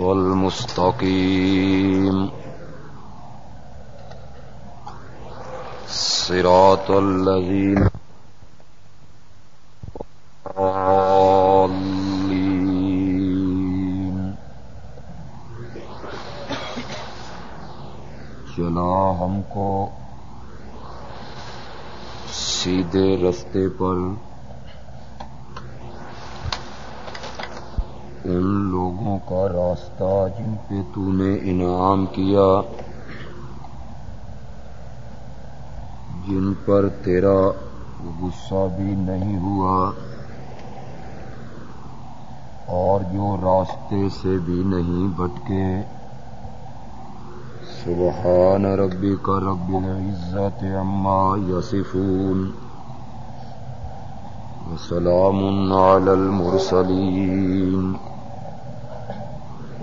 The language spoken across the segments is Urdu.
المستقيم صراط الذين الضالين چلا ہم کو سیدھے رستے پر ان لوگوں کا راستہ جن پہ تو نے انعام کیا، جن پر تیرا غصہ بھی نہیں ہوا اور جو راستے سے بھی نہیں بھٹکے سبحان ربی کا رب العزت عما یسفون وسلام على المرسلين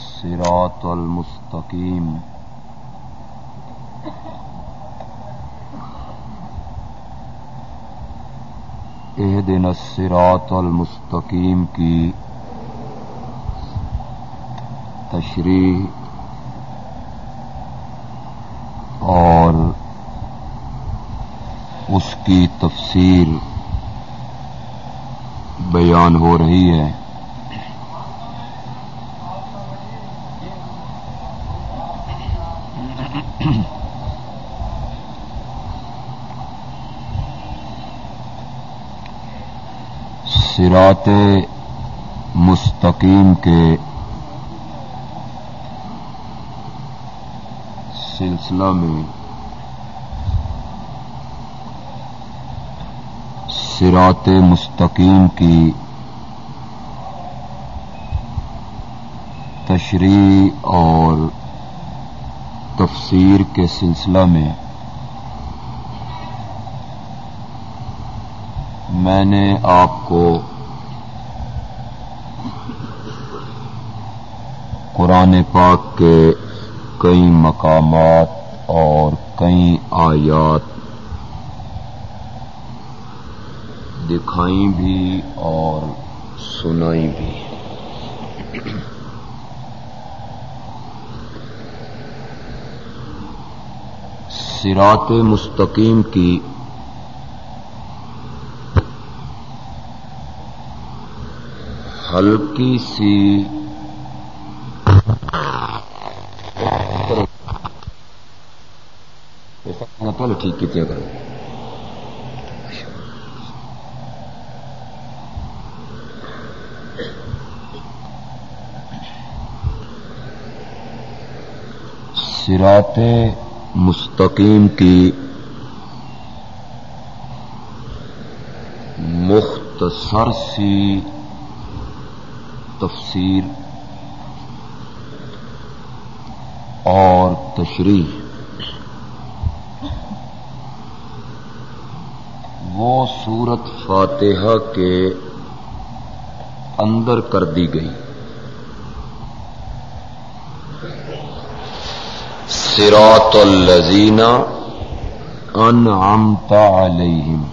الصراط المستقیم دن الصراط المستقیم کی تشریح اور اس کی تفسیر بیان ہو رہی ہے سرات مستقیم کے سلسلہ میں سرات مستقیم کی تشریح اور تفسیر کے سلسلہ میں میں نے آپ کو قرآن پاک کے کئی مقامات اور کئی آیات دکھائی بھی اور سنائی بھی سرات مستقیم کی ہلکی سی پہلے ٹھیک کتنے کرو؟ سرات مستقیم کی مختصر سی تفسیر اور تشریح وہ سورت فاتحہ کے اندر کر دی گئی۔ سراط الزین انعمت علیہم۔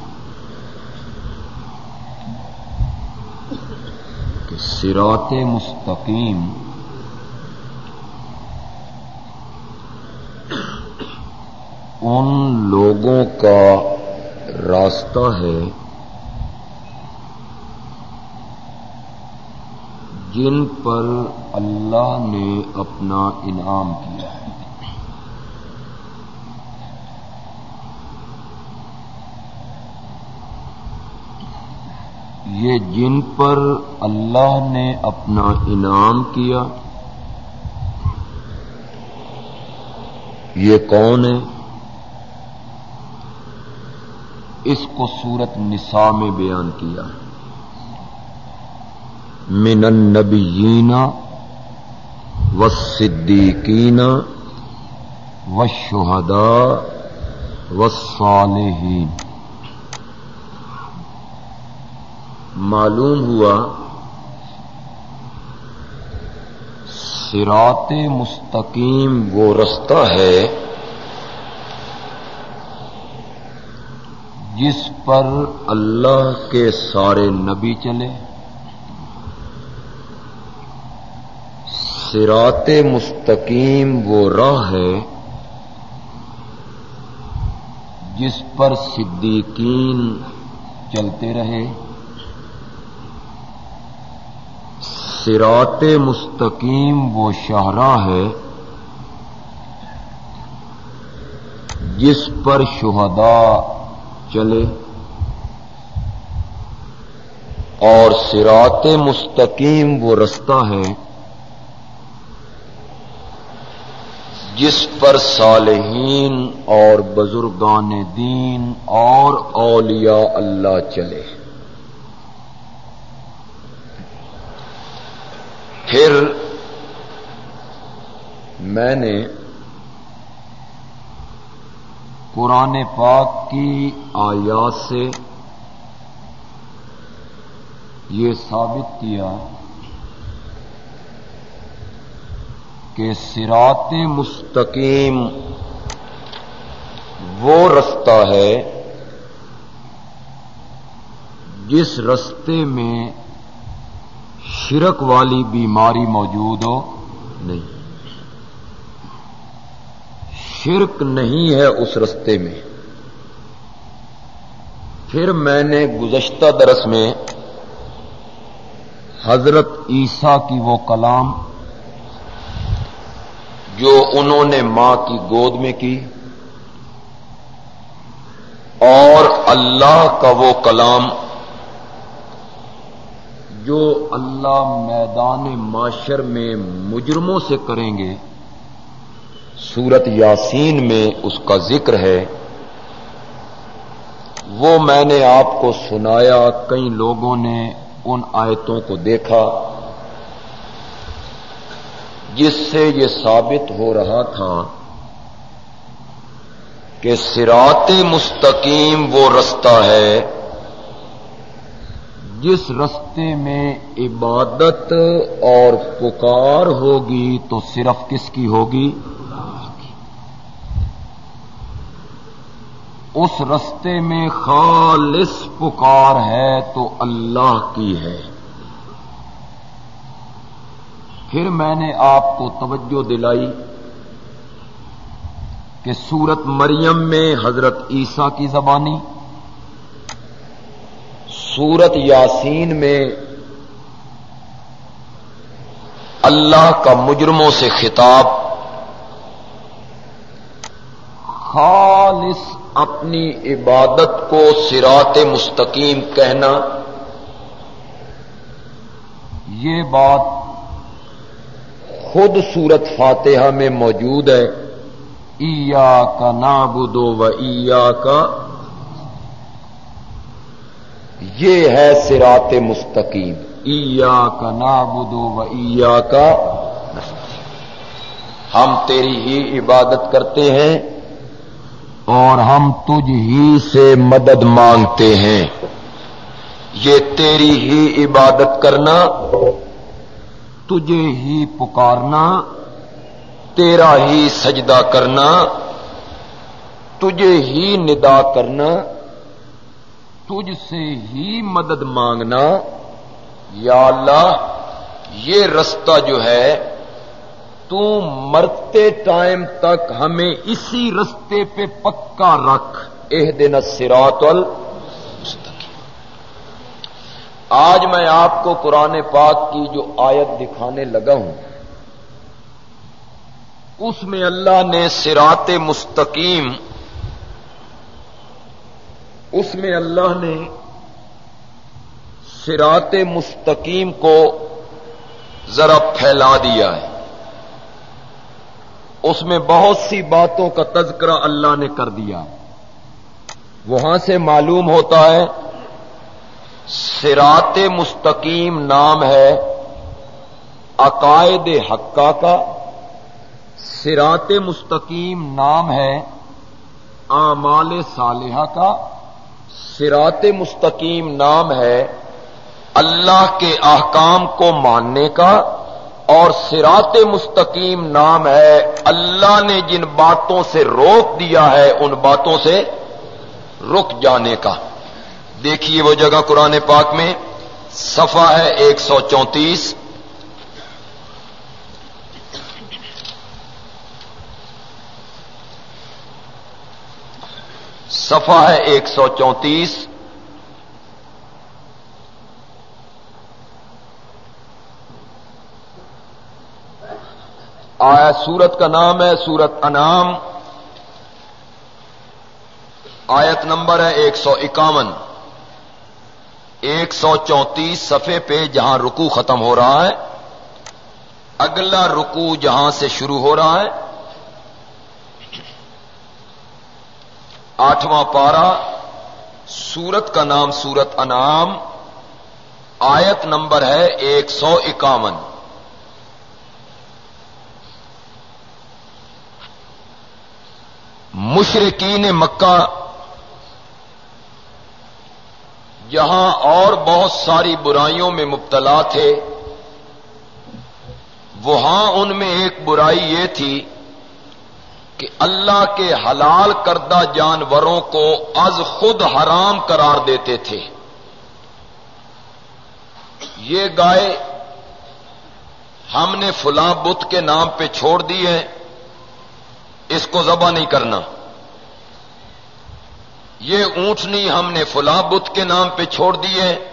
سرات مستقیم ان لوگوں کا راستہ ہے جن پر اللہ نے اپنا انعام کیا ہے۔ یہ جن پر اللہ نے اپنا انعام کیا، یہ کون ہے؟ اس کو سورت نساء میں بیان کیا ہے۔ من النبیین والصدیقین والشہداء والصالحین۔ معلوم ہوا سرات مستقیم وہ رستہ ہے جس پر اللہ کے سارے نبی چلے۔ سرات مستقیم وہ راہ ہے جس پر صدیقین چلتے رہے۔ سرات مستقیم وہ شاہراہ ہے جس پر شہداء چلے۔ اور سرات مستقیم وہ رستہ ہے جس پر صالحین اور بزرگان دین اور اولیاء اللہ چلے۔ پھر میں نے قرآن پاک کی آیات سے یہ ثابت کیا کہ سرات مستقیم وہ رستہ ہے جس رستے میں شرک والی بیماری موجود ہو، نہیں۔ شرک نہیں ہے اس رستے میں۔ پھر میں نے گزشتہ درس میں حضرت عیسیٰ کی وہ کلام جو انہوں نے ماں کی گود میں کی اور اللہ کا وہ کلام جو اللہ میدان معاشر میں مجرموں سے کریں گے۔ سورت یاسین میں اس کا ذکر ہے۔ وہ میں نے آپ کو سنایا، کئی لوگوں نے ان آیتوں کو دیکھا جس سے یہ ثابت ہو رہا تھا کہ سرات مستقیم وہ رستہ ہے جس رستے میں عبادت اور پکار ہوگی تو صرف کس کی ہوگی؟ اس رستے میں خالص پکار ہے تو اللہ کی ہے۔ پھر میں نے آپ کو توجہ دلائی کہ سورت مریم میں حضرت عیسیٰ کی زبانی، سورت یاسین میں اللہ کا مجرموں سے خطاب، خالص اپنی عبادت کو سرات مستقیم کہنا، یہ بات خود سورت فاتحہ میں موجود ہے۔ ایا کا نابدو و ایا کا یہ ہے سرات مستقیم۔ ایا کا نابدو و ایا کا ہم تیری ہی عبادت کرتے ہیں۔ اور ہم تجھ ہی سے مدد مانگتے ہیں۔ یہ تیری ہی عبادت کرنا، تجھے ہی پکارنا، تیرا ہی سجدہ کرنا، تجھے ہی ندا کرنا، تجھ سے ہی مدد مانگنا۔ یا اللہ، یہ رستہ جو ہے تو مرتے ٹائم تک ہمیں اسی رستے پہ پکا رکھ۔ اہ دن سرات آج میں آپ کو قرآن پاک کی جو آیت دکھانے لگا ہوں، اس میں اللہ نے سرات مستقیم، اس میں اللہ نے سرات مستقیم کو ذرا پھیلا دیا ہے۔ اس میں بہت سی باتوں کا تذکرہ اللہ نے کر دیا۔ وہاں سے معلوم ہوتا ہے سرات مستقیم نام ہے عقائد حقہ کا۔ سرات مستقیم نام ہے اعمال صالحہ کا۔ سرات مستقیم نام ہے اللہ کے احکام کو ماننے کا۔ اور سرات مستقیم نام ہے۔ اللہ نے جن باتوں سے روک دیا ہے، ان باتوں سے رک جانے کا۔ دیکھیے وہ جگہ قرآن پاک میں صفا ہے ایک سو چونتیس۔ صفا ہے ایک سو چونتیس۔ آیا سورت کا نام ہے سورت انعام؟ آیت نمبر ہے ایک سو اکاون۔ ایک سو چونتیس صفحے پہ جہاں رکو ختم ہو رہا ہے، اگلا رکو جہاں سے شروع ہو رہا ہے۔ آٹھواں پارا سورت کا نام سورت انعام، آیت نمبر ہے ایک سو اکاون۔ مشرقین مکہ جہاں اور بہت ساری برائیوں میں مبتلا تھے۔ وہاں ان میں ایک برائی یہ تھی کہ اللہ کے حلال کردہ جانوروں کو از خود حرام قرار دیتے تھے۔ یہ گائے ہم نے فلاں بت کے نام پہ چھوڑ دی ہے۔ اس کو ذبح نہیں کرنا۔ یہ اونٹنی ہم نے فلاں بت کے نام پہ چھوڑ دی ہے۔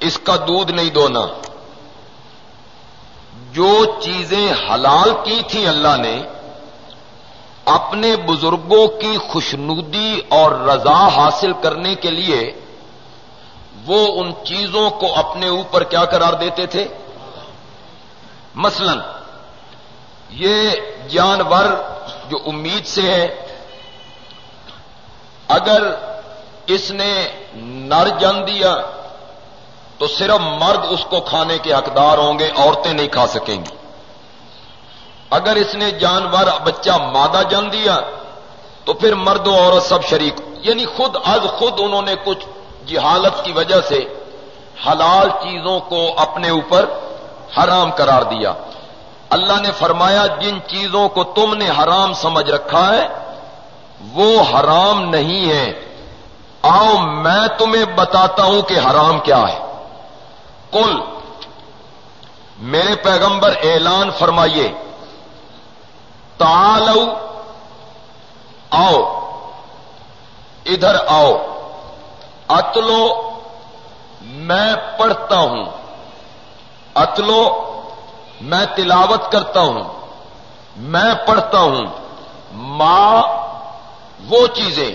اس کا دودھ نہیں دونا۔ جو چیزیں حلال کی تھیں اللہ نے، اپنے بزرگوں کی خوشنودی اور رضا حاصل کرنے کے لیے، وہ ان چیزوں کو اپنے اوپر کیا قرار دیتے تھے؟ مثلا یہ جانور جو امید سے ہے اگر اس نے نر جن دیا، تو صرف مرد اس کو کھانے کے حقدار ہوں گے، عورتیں نہیں کھا سکیں گی۔ اگر اس نے جانور، بچہ مادہ جن دیا، تو پھر مرد و عورت سب شریک۔ یعنی خود از خود انہوں نے کچھ جہالت کی وجہ سے حلال چیزوں کو اپنے اوپر حرام قرار دیا۔ اللہ نے فرمایا جن چیزوں کو تم نے حرام سمجھ رکھا ہے، وہ حرام نہیں ہے۔ آؤ میں تمہیں بتاتا ہوں کہ حرام کیا ہے۔ کل میرے پیغمبر اعلان فرمائیے۔ تعالو، آؤ، ادھر آؤ۔ اتلو، میں پڑھتا ہوں۔ اتلو میں تلاوت کرتا ہوں، میں پڑھتا ہوں، ماں وہ چیزیں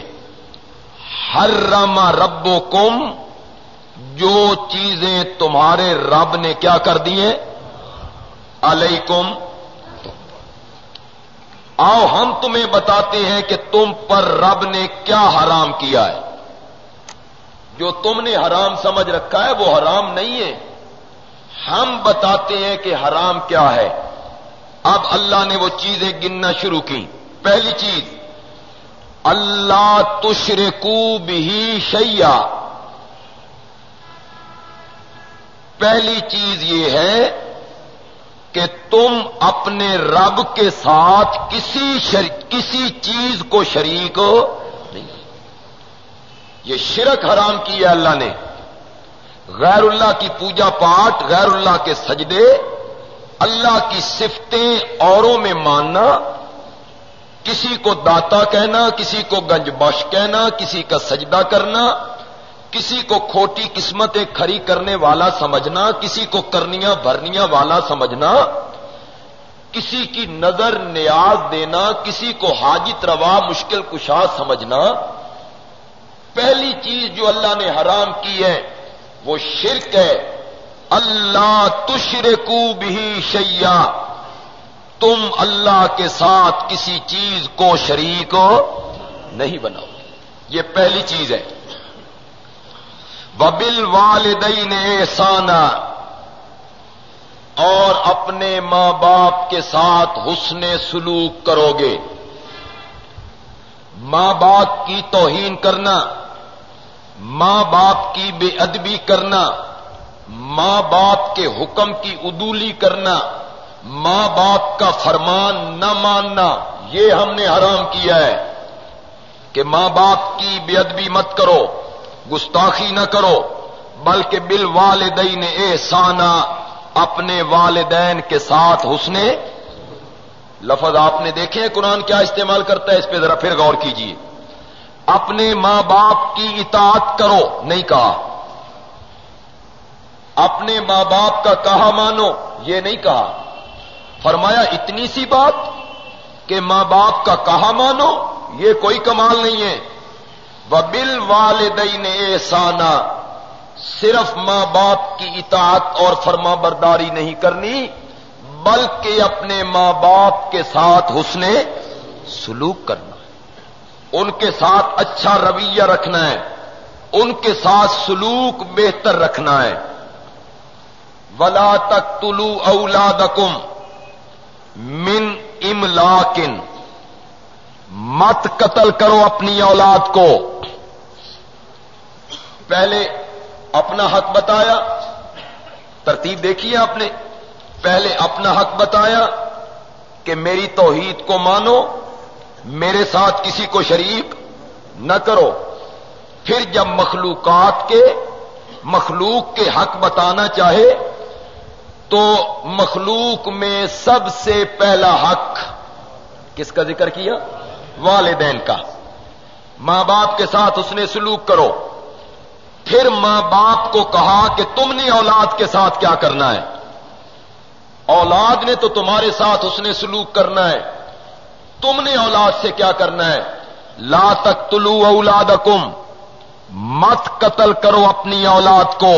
ہر راما ربو کم جو چیزیں تمہارے رب نے کیا کر دی ہیں؟ علیکم۔ آؤ ہم تمہیں بتاتے ہیں کہ تم پر رب نے کیا حرام کیا ہے۔ جو تم نے حرام سمجھ رکھا ہے، وہ حرام نہیں ہے۔ ہم بتاتے ہیں کہ حرام کیا ہے۔ اب اللہ نے وہ چیزیں گننا شروع کی پہلی چیز، اللہ تشرکو بھی شیا پہلی چیز یہ ہے کہ تم اپنے رب کے ساتھ کسی شر... کسی چیز کو شریک نہیں۔ یہ شرک حرام کی ہے اللہ نے۔ غیر اللہ کی پوجا پاٹ، غیر اللہ کے سجدے، اللہ کی صفتیں اوروں میں ماننا، کسی کو داتا کہنا، کسی کو گنج بش کہنا، کسی کا سجدہ کرنا، کسی کو کھوٹی قسمتیں کھری کرنے والا سمجھنا، کسی کو کرنیاں بھرنیاں والا سمجھنا، کسی کی نظر نیاز دینا، کسی کو حاجت روا مشکل کشا سمجھنا۔ پہلی چیز جو اللہ نے حرام کی ہے وہ شرک ہے۔ اللہ تشرکو بھی شیا تم اللہ کے ساتھ کسی چیز کو شریک نہیں بناؤ۔ یہ پہلی چیز ہے۔ وبل والدین احسانہ اور اپنے ماں باپ کے ساتھ حسن سلوک کرو گے۔ ماں باپ کی توہین کرنا۔ ماں باپ کی بے ادبی کرنا، ماں باپ کے حکم کی ادولی کرنا، ماں باپ کا فرمان نہ ماننا، یہ ہم نے حرام کیا ہے۔ کہ ماں باپ کی بے ادبی مت کرو، گستاخی نہ کرو، بلکہ بل والدین احسانہ اپنے والدین کے ساتھ حسن۔ لفظ آپ نے دیکھے قرآن کیا استعمال کرتا ہے؟ اس پہ ذرا پھر غور کیجیے اپنے ماں باپ کی اطاعت کرو، نہیں کہا۔ اپنے ماں باپ کا کہا مانو، یہ نہیں کہا۔ فرمایا، اتنی سی بات کہ ماں باپ کا کہا مانو، یہ کوئی کمال نہیں ہے۔ وہ بل والدین احسانہ صرف ماں باپ کی اطاعت اور فرما برداری نہیں کرنی، بلکہ اپنے ماں باپ کے ساتھ حسن سلوک کرنا۔ ان کے ساتھ اچھا رویہ رکھنا ہے۔ ان کے ساتھ سلوک بہتر رکھنا ہے۔ ولا تک طلو اولادکم من املاکن مت قتل کرو اپنی اولاد کو۔ پہلے اپنا حق بتایا۔ ترتیب دیکھیے آپ نے۔ پہلے اپنا حق بتایا کہ میری توحید کو مانو۔ میرے ساتھ کسی کو شریک نہ کرو۔ پھر جب مخلوقات کے، مخلوق کے حق بتانا چاہے، تو مخلوق میں سب سے پہلا حق کس کا ذکر کیا؟ والدین کا۔ ماں باپ کے ساتھ اس نے سلوک کرو۔ پھر ماں باپ کو کہا کہ تم نے اولاد کے ساتھ کیا کرنا ہے۔ اولاد نے تو تمہارے ساتھ اس نے سلوک کرنا ہے۔ تم نے اولاد سے کیا کرنا ہے؟ لا تک تلو اولاد مت قتل کرو اپنی اولاد کو،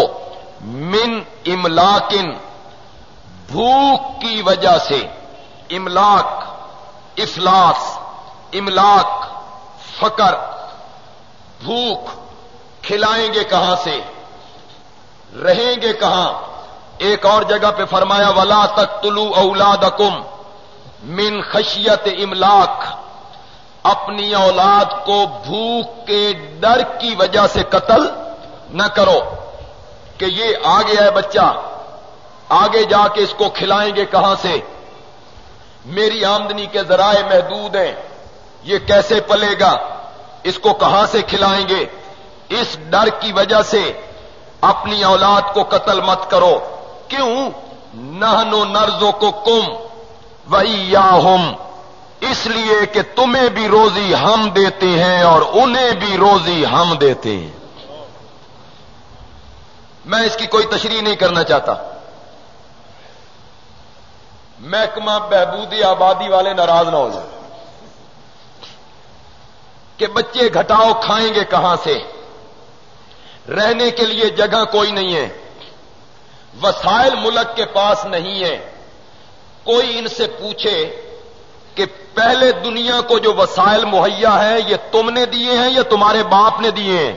من املاکن، بھوک کی وجہ سے۔ املاک، افلاس، املاک، فقر، بھوک، کھلائیں گے کہاں سے؟ رہیں گے کہاں؟ ایک اور جگہ پہ فرمایا، ولا تک طلو اولاد من خشیت املاک، اپنی اولاد کو بھوک کے ڈر کی وجہ سے قتل نہ کرو کہ یہ آ گیا ہے بچہ، آگے جا کے اس کو کھلائیں گے کہاں سے؟ میری آمدنی کے ذرائع محدود ہیں، یہ کیسے پلے گا؟ اس کو کہاں سے کھلائیں گے؟ اس ڈر کی وجہ سے اپنی اولاد کو قتل مت کرو۔ کیوں؟ نہ نو نرزوں کو کم۔ وہی یا اس لیے کہ تمہیں بھی روزی ہم دیتے ہیں اور انہیں بھی روزی ہم دیتے ہیں۔ میں اس کی کوئی تشریح نہیں کرنا چاہتا۔ محکمہ بہبودی آبادی والے ناراض نہ ہو جائیں۔ کہ بچے گھٹاؤ کھائیں گے کہاں سے؟ رہنے کے لیے جگہ کوئی نہیں ہے۔ وسائل ملک کے پاس نہیں ہے۔ کوئی ان سے پوچھے کہ پہلے دنیا کو جو وسائل مہیا ہے یہ تم نے دیے ہیں یا تمہارے باپ نے دیے ہیں؟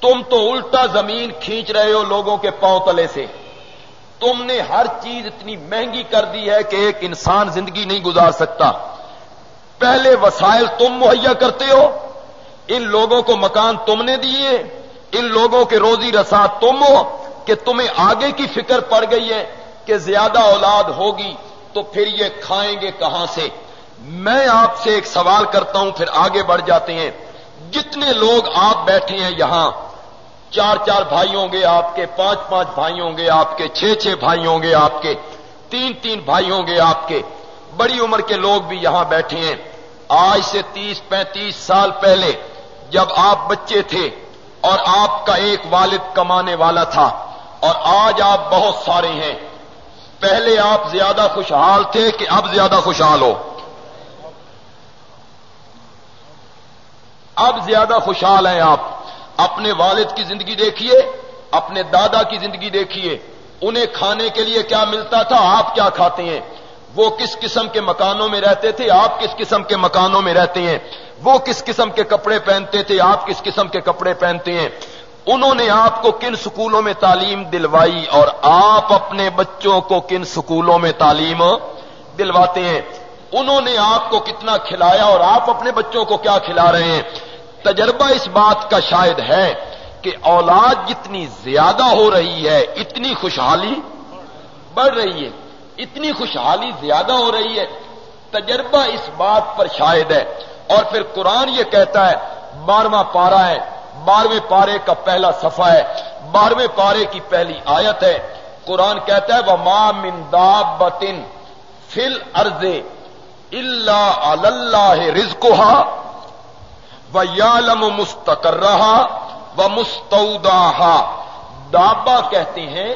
تم تو الٹا زمین کھینچ رہے ہو لوگوں کے پاؤں تلے سے۔ تم نے ہر چیز اتنی مہنگی کر دی ہے کہ ایک انسان زندگی نہیں گزار سکتا۔ پہلے وسائل تم مہیا کرتے ہو۔ ان لوگوں کو مکان تم نے دیے ان لوگوں کے روزی رسا تم ہو کہ تمہیں آگے کی فکر پڑ گئی ہے۔ کہ زیادہ اولاد ہوگی تو پھر یہ کھائیں گے کہاں سے؟ میں آپ سے ایک سوال کرتا ہوں، پھر آگے بڑھ جاتے ہیں۔ جتنے لوگ آپ بیٹھے ہیں یہاں، چار چار بھائی ہوں گے آپ کے، پانچ پانچ بھائی ہوں گے آپ کے، چھ چھ بھائی ہوں گے آپ کے، تین تین بھائی ہوں گے آپ کے۔ بڑی عمر کے لوگ بھی یہاں بیٹھے ہیں۔ آج سے تیس پینتیس سال پہلے جب آپ بچے تھے اور آپ کا ایک والد کمانے والا تھا اور آج آپ بہت سارے ہیں۔ پہلے آپ زیادہ خوشحال تھے کہ اب زیادہ خوشحال ہو؟ اب زیادہ خوشحال ہیں آپ۔ اپنے والد کی زندگی دیکھیے، اپنے دادا کی زندگی دیکھیے۔ انہیں کھانے کے لیے کیا ملتا تھا؟ آپ کیا کھاتے ہیں؟ وہ کس قسم کے مکانوں میں رہتے تھے؟ آپ کس قسم کے مکانوں میں رہتے ہیں؟ وہ کس قسم کے کپڑے پہنتے تھے؟ آپ کس قسم کے کپڑے پہنتے ہیں؟ انہوں نے آپ کو کن سکولوں میں تعلیم دلوائی اور آپ اپنے بچوں کو کن سکولوں میں تعلیم دلواتے ہیں؟ انہوں نے آپ کو کتنا کھلایا اور آپ اپنے بچوں کو کیا کھلا رہے ہیں؟ تجربہ اس بات کا شاید ہے کہ اولاد جتنی زیادہ ہو رہی ہے، اتنی خوشحالی بڑھ رہی ہے۔ اتنی خوشحالی زیادہ ہو رہی ہے۔ تجربہ اس بات پر شاید ہے۔ اور پھر قرآن یہ کہتا ہے، بارہواں پارا ہے بارہویں پارے کا پہلا صفحہ ہے۔ بارہویں پارے کی پہلی آیت ہے۔ قرآن کہتا ہے وہ ماں مندا بتن فل ارض اللہ اللہ رزقها و یالم مستقر رہا و مستعودہ دابا کہتے ہیں،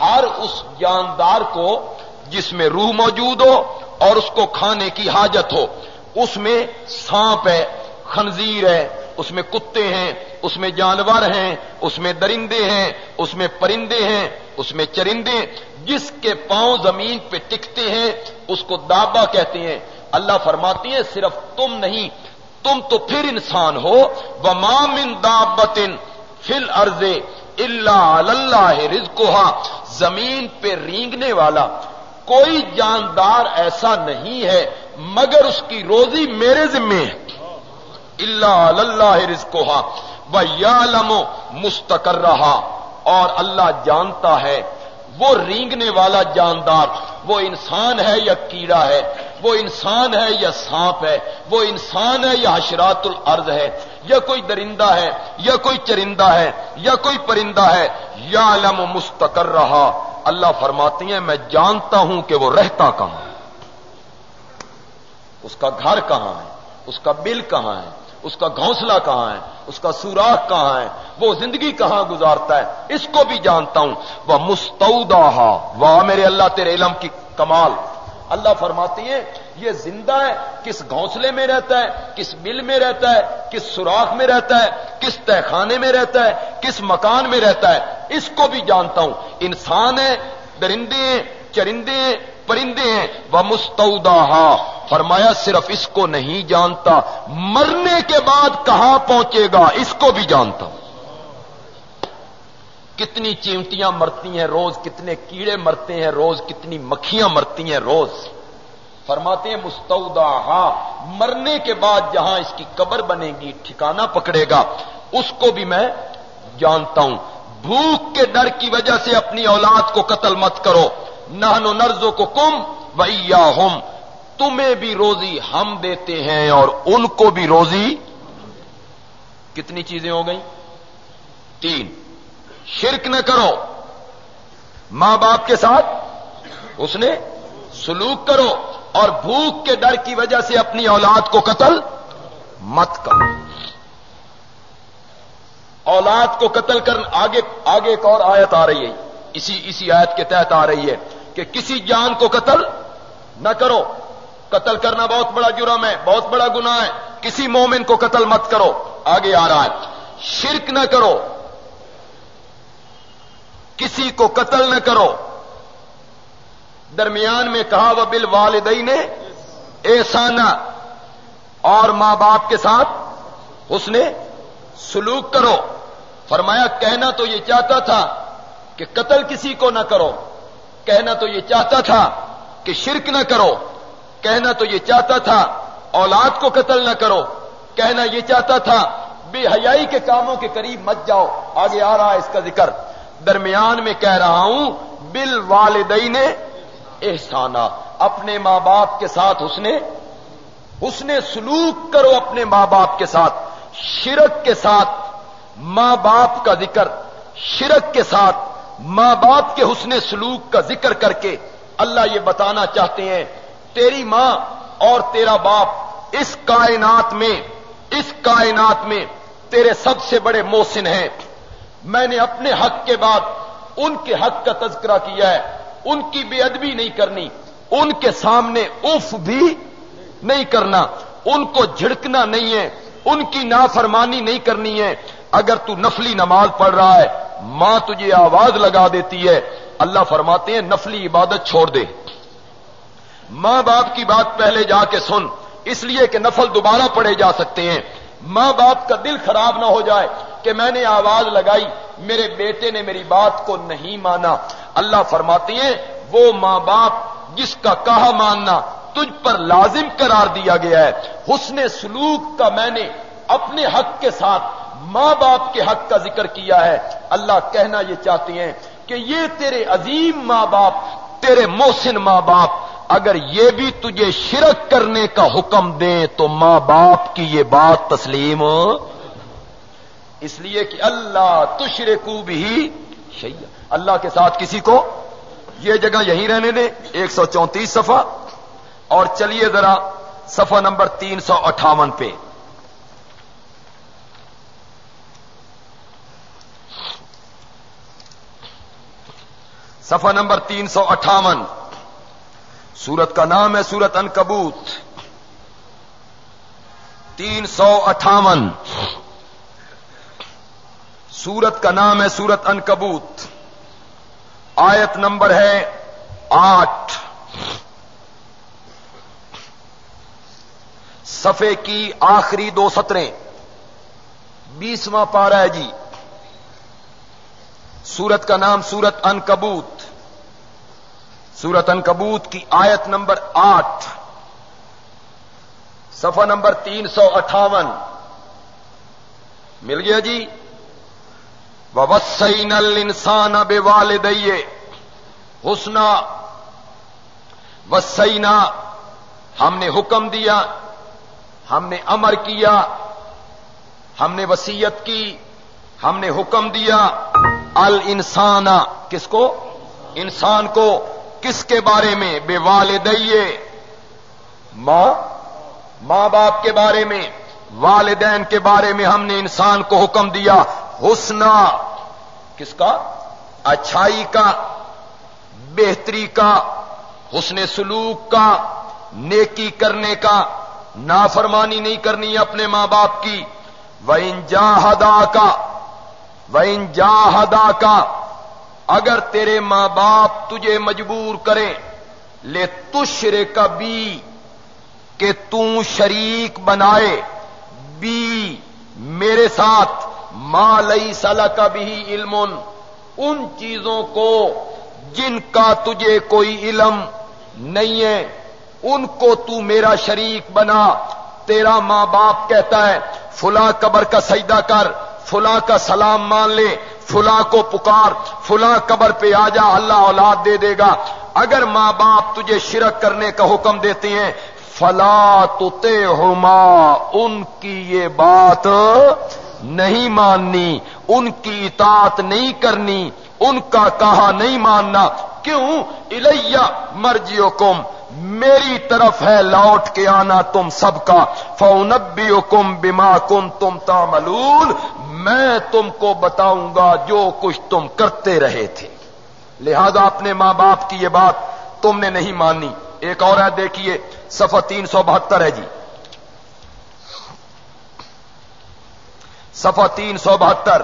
ہر اس جاندار کو جس میں روح موجود ہو اور اس کو کھانے کی حاجت ہو۔ اس میں سانپ ہے، خنزیر ہے اس میں کتے ہیں، اس میں جانور ہیں، اس میں درندے ہیں، اس میں پرندے ہیں، اس میں چرندے، جس کے پاؤں زمین پہ ٹکتے ہیں، اس کو دابا کہتے ہیں۔ اللہ فرماتی ہے صرف تم نہیں، تم تو پھر انسان ہو۔ و مامن دابتن فل ارض اللہ اللہ رزقها۔ زمین پہ رینگنے والا کوئی جاندار ایسا نہیں ہے، مگر اس کی روزی میرے ذمے ہے۔ اللہ اللہ رزقها ویعلم مستقر رہا اور اللہ جانتا ہے، وہ رینگنے والا جاندار، وہ انسان ہے یا کیڑا ہے، وہ انسان ہے یا سانپ ہے، وہ انسان ہے یا حشرات الارض ہے، یا کوئی درندہ ہے، یا کوئی چرندہ ہے، یا کوئی پرندہ ہے یا علم مستقر رہا اللہ فرماتی ہیں، میں جانتا ہوں کہ وہ رہتا کہاں ہے۔ اس کا گھر کہاں ہے؟ اس کا بل کہاں ہے؟ اس کا گھونسلہ کہاں ہے؟ اس کا سوراخ کہاں ہے؟ وہ زندگی کہاں گزارتا ہے؟ اس کو بھی جانتا ہوں۔ وہ مستعودہ واہ میرے اللہ، تیرے علم کی کمال۔ اللہ فرماتی ہیں، یہ زندہ ہے، کس گھونسلے میں رہتا ہے؟ کس بل میں رہتا ہے؟ کس سوراخ میں رہتا ہے؟ کس تہخانے میں رہتا ہے؟ کس مکان میں رہتا ہے؟ اس کو بھی جانتا ہوں۔ انسان ہے، درندے ہیں، چرندے ہیں پرندے ہیں۔ وہ مستعودہ فرمایا، صرف اس کو نہیں جانتا۔ مرنے کے بعد کہاں پہنچے گا؟ اس کو بھی جانتا۔ ہوں کتنی چیمٹیاں مرتی ہیں روز، کتنے کیڑے مرتے ہیں روز، کتنی مکھیاں مرتی ہیں روز۔ فرماتے ہیں مستعودہ ہاں مرنے کے بعد جہاں اس کی قبر بنے گی، ٹھکانہ پکڑے گا۔ اس کو بھی میں جانتا ہوں۔ بھوک کے ڈر کی وجہ سے اپنی اولاد کو قتل مت کرو۔ نہنو نرزوں کو کم ویا ہم تمہیں بھی روزی ہم دیتے ہیں اور ان کو بھی روزی۔ کتنی چیزیں ہو گئیں؟ تین۔ شرک نہ کرو۔ ماں باپ کے ساتھ اس نے سلوک کرو اور بھوک کے ڈر کی وجہ سے اپنی اولاد کو قتل مت کرو۔ اولاد کو قتل کر آگے آگے ایک اور آیت آ رہی ہے۔ اسی اسی آیت کے تحت آ رہی ہے۔ کہ کسی جان کو قتل نہ کرو۔ قتل کرنا بہت بڑا جرم ہے، بہت بڑا گناہ ہے۔ کسی مومن کو قتل مت کرو۔ آگے آ رہا ہے۔ شرک نہ کرو۔ کسی کو قتل نہ کرو۔ درمیان میں کہا وہ بل والدئی نے احسانہ اور ماں باپ کے ساتھ اس نے سلوک کرو۔ فرمایا، کہنا تو یہ چاہتا تھا کہ قتل کسی کو نہ کرو۔ کہنا تو یہ چاہتا تھا کہ شرک نہ کرو، کہنا تو یہ چاہتا تھا اولاد کو قتل نہ کرو، کہنا یہ چاہتا تھا بے حیائی کے کاموں کے قریب مت جاؤ، آگے آ رہا ہے اس کا ذکر۔ درمیان میں کہہ رہا ہوں بل والدین احسانہ اپنے ماں باپ کے ساتھ اس نے اس نے سلوک کرو اپنے ماں باپ کے ساتھ۔ شرک کے ساتھ ماں باپ کا ذکر، شرک کے ساتھ ماں باپ کے حسن سلوک کا ذکر کر کے اللہ یہ بتانا چاہتے ہیں، تیری ماں اور تیرا باپ اس کائنات میں، اس کائنات میں تیرے سب سے بڑے موسن ہیں۔ میں نے اپنے حق کے بعد ان کے حق کا تذکرہ کیا ہے، ان کی بے ادبی نہیں کرنی، ان کے سامنے اف بھی نہیں کرنا۔ ان کو جھڑکنا نہیں ہے، ان کی نافرمانی نہیں کرنی ہے۔ اگر تو نفلی نماز پڑھ رہا ہے، ماں تجھے آواز لگا دیتی ہے۔ اللہ فرماتے ہیں، نفلی عبادت چھوڑ دے۔ ماں باپ کی بات پہلے جا کے سن، اس لیے کہ نفل دوبارہ پڑھے جا سکتے ہیں۔ ماں باپ کا دل خراب نہ ہو جائے کہ میں نے آواز لگائی، میرے بیٹے نے میری بات کو نہیں مانا۔ اللہ فرماتی ہیں، وہ ماں باپ جس کا کہا ماننا تجھ پر لازم قرار دیا گیا ہے، حسن سلوک کا میں نے اپنے حق کے ساتھ ماں باپ کے حق کا ذکر کیا ہے۔ اللہ کہنا یہ چاہتے ہیں کہ یہ تیرے عظیم ماں باپ، تیرے محسن ماں باپ، اگر یہ بھی تجھے شرک کرنے کا حکم دیں تو ماں باپ کی یہ بات تسلیم۔ اس لیے کہ اللہ تشرے کو بھی اللہ کے ساتھ کسی کو یہ جگہ یہیں رہنے دیں۔ ایک سو چونتیس سفا اور چلیے ذرا سفا نمبر تین سو اٹھاون پہ۔ سفا نمبر تین سو اٹھاون۔ سورت کا نام ہے سورت ان کبوت تین سو اٹھاون۔ سورت کا نام ہے سورت ان کبوت آیت نمبر ہے آٹھ۔ صفے کی آخری دو سطریں۔ بیسواں پارا ہے جی۔ سورت کا نام سورت ان کبوت سورت ان کبوت کی آیت نمبر آٹھ سفا نمبر تین سو اٹھاون۔ مل گیا جی؟ وسین انسان بے والدیے حسنا۔ وسینا ہم نے حکم دیا، ہم نے امر کیا، ہم نے وسیعت کی، ہم نے حکم دیا۔ ال انسان کس کو؟ انسان کو۔ کس کے بارے میں؟ بے والدیے ماں ماں باپ کے بارے میں، والدین کے بارے میں ہم نے انسان کو حکم دیا حسنا کس کا؟ اچھائی کا، بہتری کا، حسن سلوک کا، نیکی کرنے کا۔ نافرمانی نہیں کرنی اپنے ماں باپ کی۔ وہ انجاہدا کا وہ انجاہدا کا اگر تیرے ماں باپ تجھے مجبور کریں، لے تشر کبھی کہ شریک بنائے۔ بی، میرے ساتھ ماں لئی سلا کا بھی علم ان چیزوں کو جن کا تجھے کوئی علم نہیں ہے، ان کو تو میرا شریک بنا۔ تیرا ماں باپ کہتا ہے، فلاں قبر کا سجدہ کر، فلاں کا سلام مان لے۔ فلاں کو پکار، فلاں قبر پہ آ جا، اللہ اولاد دے دے گا۔ اگر ماں باپ تجھے شرک کرنے کا حکم دیتے ہیں، فلا تو ان کی یہ بات نہیں ماننی، ان کی اطاعت نہیں کرنی، ان کا کہا نہیں ماننا۔ کیوں؟ الیہ مرجیو کم میری طرف ہے لوٹ کے آنا تم سب کا۔ فونبی کم بیما کم تم تاملون میں تم کو بتاؤں گا جو کچھ تم کرتے رہے تھے۔ لہذا اپنے ماں باپ کی یہ بات تم نے نہیں مانی۔ ایک اور ہے دیکھیے سفر تین سو بہتر ہے جی۔ سفر تین سو بہتر۔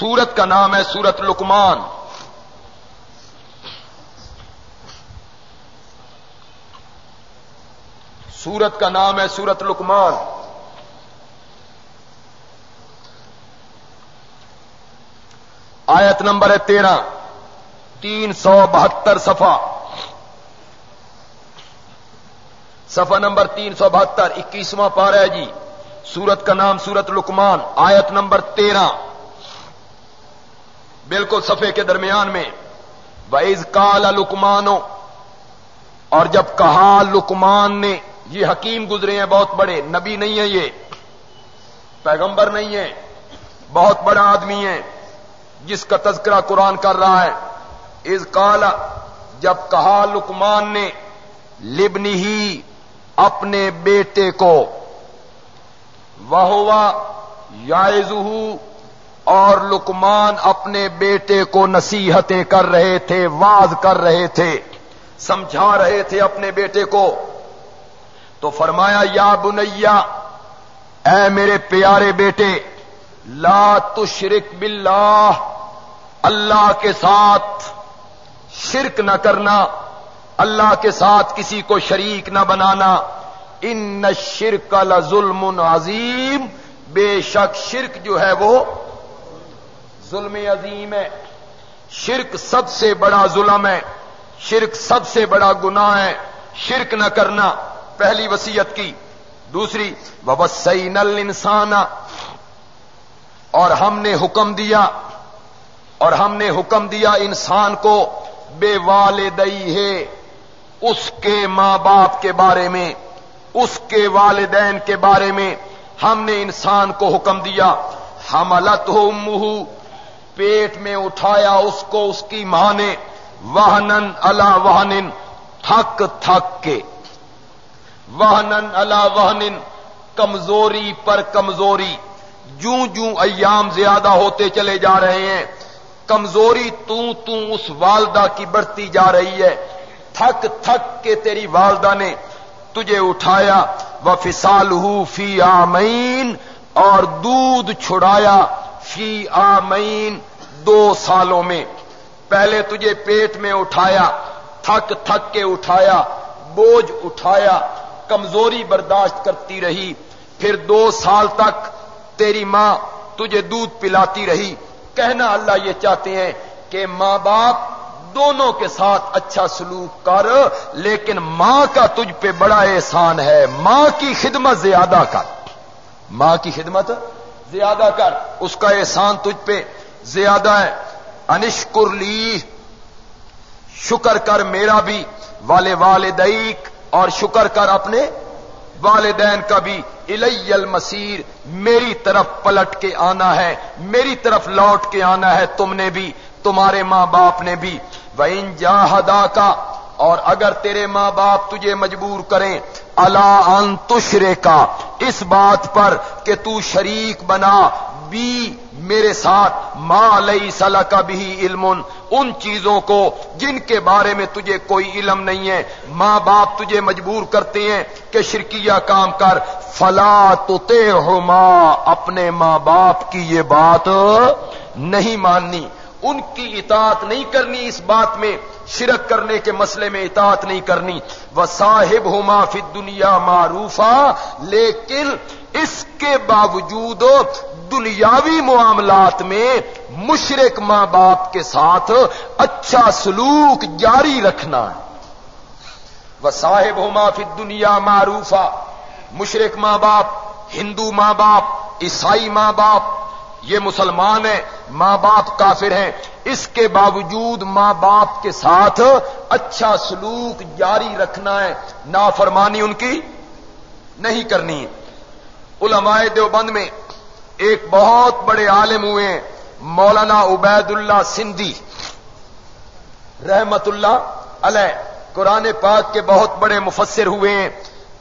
سورت کا نام ہے سورت لکمان سورت کا نام ہے سورت لکمان آیت نمبر ہے تیرہ۔ تین سو بہتر سفا سفا نمبر تین سو بہتر، اکیسواں پارا ہے جی۔ سورت کا نام سورت لکمان آیت نمبر تیرہ۔ بالکل صفے کے درمیان میں۔ وائز کال لکمانو اور جب کہا لکمان نے یہ حکیم گزرے ہیں، بہت بڑے۔ نبی نہیں ہیں یہ، پیغمبر نہیں ہے بہت بڑا آدمی ہے جس کا تذکرہ قرآن کر رہا ہے از کالا جب کہا لکمان نے، لبنی ہی اپنے بیٹے کو۔ وہ یا اور لکمان اپنے بیٹے کو نصیحتیں کر رہے تھے، واز کر رہے تھے، سمجھا رہے تھے اپنے بیٹے کو۔ تو فرمایا، یا بنیا، اے میرے پیارے بیٹے، لا تشرک باللہ، اللہ کے ساتھ شرک نہ کرنا، اللہ کے ساتھ کسی کو شریک نہ بنانا، ان شرک ظلم عظیم، بے شک شرک جو ہے وہ ظلم عظیم ہے، شرک سب سے بڑا ظلم ہے، شرک سب سے بڑا گناہ ہے، شرک نہ کرنا پہلی وسیعت کی، دوسری وبسئی نل انسان اور ہم نے حکم دیا، اور ہم نے حکم دیا انسان کو، بے والدئی ہے، اس کے ماں باپ کے بارے میں، اس کے والدین کے بارے میں ہم نے انسان کو حکم دیا۔ ہم الت ہو پیٹ میں اٹھایا اس کو، اس کی ماں نے واہنن اللہ واہن تھک تھک کے۔ واہنن اللہ واہن کمزوری پر کمزوری۔ جوں جوں ایام زیادہ ہوتے چلے جا رہے ہیں، کمزوری تو تو اس والدہ کی بڑھتی جا رہی ہے۔ تھک تھک کے تیری والدہ نے تجھے اٹھایا وہ فسال فی آمین، اور دودھ چھڑایا فی آمین دو سالوں میں۔ پہلے تجھے پیٹ میں اٹھایا، تھک تھک کے اٹھایا، بوجھ اٹھایا کمزوری برداشت کرتی رہی۔ پھر دو سال تک تیری ماں تجھے دودھ پلاتی رہی۔ کہنا اللہ یہ چاہتے ہیں کہ ماں باپ دونوں کے ساتھ اچھا سلوک کر، لیکن ماں کا تجھ پہ بڑا احسان ہے۔ ماں کی خدمت زیادہ کر۔ ماں کی خدمت زیادہ کر۔ اس کا احسان تجھ پہ زیادہ ہے۔ انشکر لی، شکر کر میرا بھی، والے والدیک اور شکر کر اپنے والدین کا بھی، الی المسیر میری طرف پلٹ کے آنا ہے، میری طرف لوٹ کے آنا ہے، تم نے بھی، تمہارے ماں باپ نے بھی۔ وہ ان جاہدا کا اور اگر تیرے ماں باپ تجھے مجبور کریں اللہ ان تشرے کا اس بات پر کہ تو شریک بنا۔ بھی میرے ساتھ ماں علیہ صلاح کا بھی علم۔ ان چیزوں کو جن کے بارے میں تجھے کوئی علم نہیں ہے۔ ماں باپ تجھے مجبور کرتے ہیں کہ شرکیہ کام کر۔ فلا تو ماں اپنے ماں باپ کی یہ بات نہیں ماننی۔ ان کی اطاعت نہیں کرنی اس بات میں۔ شرک کرنے کے مسئلے میں اطاعت نہیں کرنی۔ وہ صاحب ہو فی دنیا معروفہ لیکن اس کے باوجود دنیاوی معاملات میں مشرق ماں باپ کے ساتھ اچھا سلوک جاری رکھنا ہے۔ وہ صاحب ہو فی دنیا معروفہ مشرق ماں باپ، ہندو ماں باپ، عیسائی ماں باپ، یہ مسلمان ہیں، ماں باپ کافر ہیں۔ اس کے باوجود ماں باپ کے ساتھ اچھا سلوک جاری رکھنا ہے۔ نافرمانی ان کی نہیں کرنی۔ علماء دیوبند میں ایک بہت بڑے عالم ہوئے ہیں، مولانا عبید اللہ سندھی۔ رحمت اللہ علیہ قرآن پاک کے بہت بڑے مفسر ہوئے ہیں۔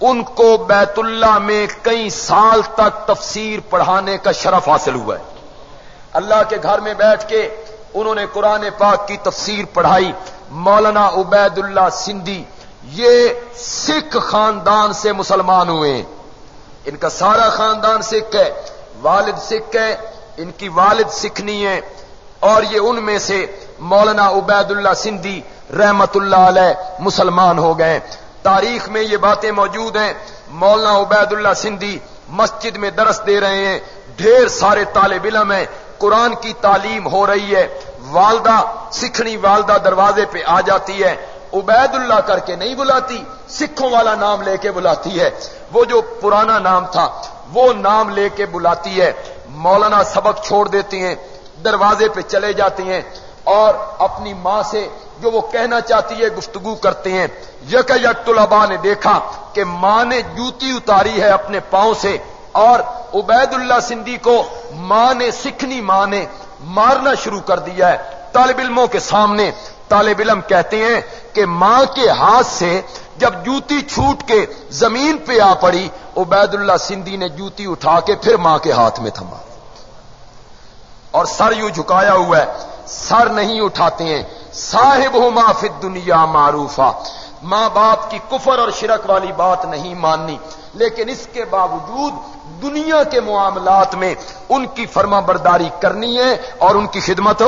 ان کو بیت اللہ میں کئی سال تک تفسیر پڑھانے کا شرف حاصل ہوا ہے۔ اللہ کے گھر میں بیٹھ کے انہوں نے قرآن پاک کی تفسیر پڑھائی۔ مولانا عبید اللہ سندھی، یہ سکھ خاندان سے مسلمان ہوئے ہیں۔ ان کا سارا خاندان سکھ ہے، والد سکھ ہے، ان کی والد سکھنی ہے۔ اور یہ ان میں سے مولانا عبید اللہ سندھی رحمت اللہ علیہ مسلمان ہو گئے۔ تاریخ میں یہ باتیں موجود ہیں۔ مولانا عبید اللہ سندھی مسجد میں درس دے رہے ہیں۔ ڈھیر سارے طالب علم ہیں۔ قرآن کی تعلیم ہو رہی ہے۔ والدہ، سکھنی والدہ دروازے پہ آ جاتی ہے۔ عبید اللہ کر کے نہیں بلاتی، سکھوں والا نام لے کے بلاتی ہے۔ وہ جو پرانا نام تھا، وہ نام لے کے بلاتی ہے۔ مولانا سبق چھوڑ دیتی ہیں، دروازے پہ چلے جاتی ہیں اور اپنی ماں سے جو وہ کہنا چاہتی ہے، گفتگو کرتے ہیں۔ یک یک طلبا نے دیکھا کہ ماں نے جوتی اتاری ہے اپنے پاؤں سے اور عبید اللہ سندھی کو ماں نے، سکھنی ماں نے مارنا شروع کر دیا ہے۔ طالب علموں کے سامنے طالب علم کہتے ہیں کہ ماں کے ہاتھ سے جب جوتی چھوٹ کے زمین پہ آ پڑی عبید اللہ سندھی نے جوتی اٹھا کے پھر ماں کے ہاتھ میں تھما۔ اور سر یوں جھکایا ہوا ہے، سر نہیں اٹھاتے ہیں۔ صاحب ہو فت دنیا معروفہ ماں باپ کی کفر اور شرک والی بات نہیں ماننی، لیکن اس کے باوجود دنیا کے معاملات میں ان کی فرما برداری کرنی ہے اور ان کی خدمت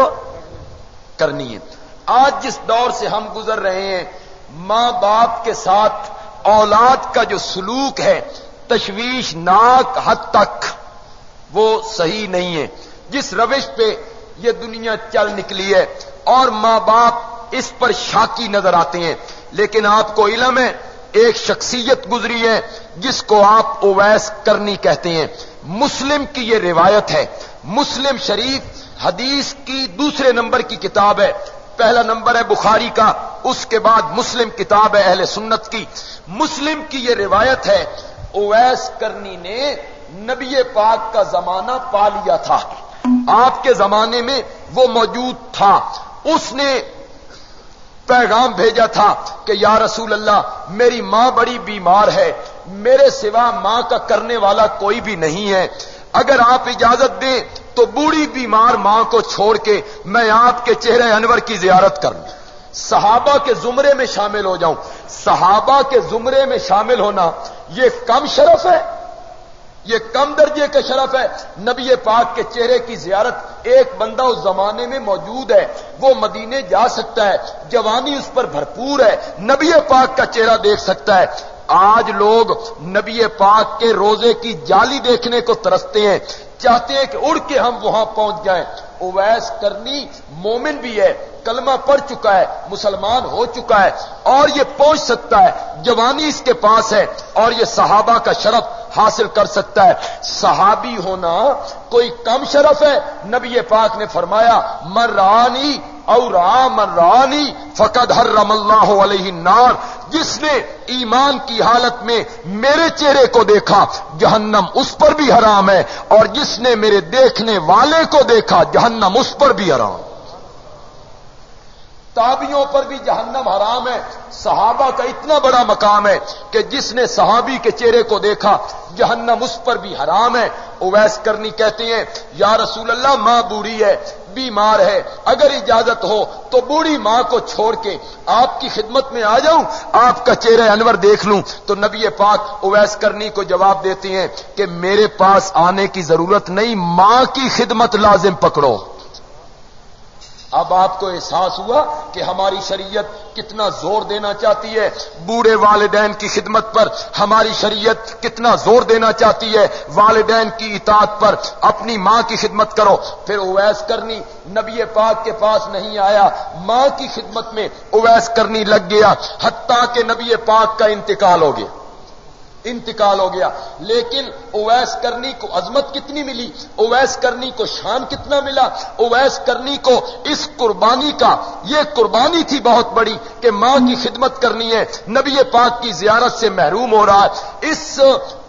کرنی ہے۔ آج جس دور سے ہم گزر رہے ہیں، ماں باپ کے ساتھ اولاد کا جو سلوک ہے، تشویش ناک حد تک، وہ صحیح نہیں ہے۔ جس روش پہ یہ دنیا چل نکلی ہے، اور ماں باپ اس پر شاکی نظر آتے ہیں۔ لیکن آپ کو علم ہے، ایک شخصیت گزری ہے، جس کو آپ اویس کرنی کہتے ہیں۔ مسلم کی یہ روایت ہے۔ مسلم شریف حدیث کی دوسرے نمبر کی کتاب ہے۔ پہلا نمبر ہے بخاری کا، اس کے بعد مسلم کتاب ہے اہل سنت کی۔ مسلم کی یہ روایت ہے، اویس کرنی نے نبی پاک کا زمانہ پا لیا تھا۔ آپ کے زمانے میں وہ موجود تھا۔ اس نے پیغام بھیجا تھا کہ یا رسول اللہ، میری ماں بڑی بیمار ہے، میرے سوا ماں کا کرنے والا کوئی بھی نہیں ہے۔ اگر آپ اجازت دیں تو بوڑھی بیمار ماں کو چھوڑ کے میں آپ کے چہرے انور کی زیارت کروں صحابہ کے زمرے میں شامل ہو جاؤں۔ صحابہ کے زمرے میں شامل ہونا یہ کم شرف ہے۔ یہ کم درجے کا شرف ہے۔ نبی پاک کے چہرے کی زیارت ایک بندہ اس زمانے میں موجود ہے۔ وہ مدینے جا سکتا ہے۔ جوانی اس پر بھرپور ہے۔ نبی پاک کا چہرہ دیکھ سکتا ہے۔ آج لوگ نبی پاک کے روزے کی جالی دیکھنے کو ترستے ہیں، چاہتے ہیں کہ اڑ کے ہم وہاں پہنچ جائیں۔ اویس کرنی مومن بھی ہے، کلمہ پڑھ چکا ہے، مسلمان ہو چکا ہے، اور یہ پہنچ سکتا ہے، جوانی اس کے پاس ہے، اور یہ صحابہ کا شرف حاصل کر سکتا ہے۔ صحابی ہونا کوئی کم شرف ہے، نبی پاک نے فرمایا، مرانی اور رانی فقد ہر رم اللہ علیہ نار جس نے ایمان کی حالت میں میرے چہرے کو دیکھا، جہنم اس پر بھی حرام ہے، اور جس نے میرے دیکھنے والے کو دیکھا، جہنم اس پر بھی حرام۔ تابیوں پر بھی جہنم حرام ہے۔ صحابہ کا اتنا بڑا مقام ہے کہ جس نے صحابی کے چہرے کو دیکھا، جہنم اس پر بھی حرام ہے۔ اویس کرنی کہتے ہیں، یا رسول اللہ، ماں بوڑھی ہے۔ بیمار ہے، اگر اجازت ہو تو بوڑھی ماں کو چھوڑ کے آپ کی خدمت میں آ جاؤں، آپ کا چہرہ انور دیکھ لوں۔ تو نبی پاک اویس کرنی کو جواب دیتے ہیں کہ میرے پاس آنے کی ضرورت نہیں، ماں کی خدمت لازم پکڑو۔ اب آپ کو احساس ہوا کہ ہماری شریعت کتنا زور دینا چاہتی ہے؟ بوڑھے والدین کی خدمت پر ہماری شریعت کتنا زور دینا چاہتی ہے؟ والدین کی اطاعت پر اپنی ماں کی خدمت کرو۔ پھر اویس کرنی نبی پاک کے پاس نہیں آیا۔ ماں کی خدمت میں اویس کرنی لگ گیا۔ حتیٰ کہ نبی پاک کا انتقال ہو گیا۔ انتقال ہو گیا۔ لیکن اویس کرنی کو عظمت کتنی ملی؟ اویس کرنی کو شان کتنا ملا؟ اویس کرنی کو اس قربانی کا، یہ قربانی تھی بہت بڑی کہ ماں کی خدمت کرنی ہے۔ نبی پاک کی زیارت سے محروم ہو رہا ہے۔ اس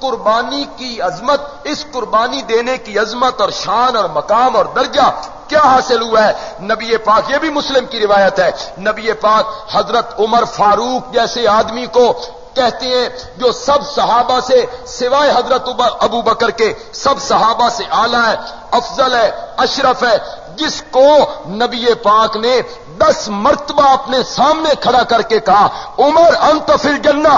قربانی کی عظمت، اس قربانی دینے کی عظمت اور شان اور مقام اور درجہ کیا حاصل ہوا ہے؟ نبی پاک، یہ بھی مسلم کی روایت ہے۔ نبی پاک حضرت عمر فاروق جیسے آدمی کو کہتے ہیں، جو سب صحابہ سے سوائے حضرت ابو بکر کے سب صحابہ سے آلہ ہے، افضل ہے، اشرف ہے، جس کو نبی پاک نے دس مرتبہ اپنے سامنے کھڑا کر کے کہا، عمر انت فی الجنہ۔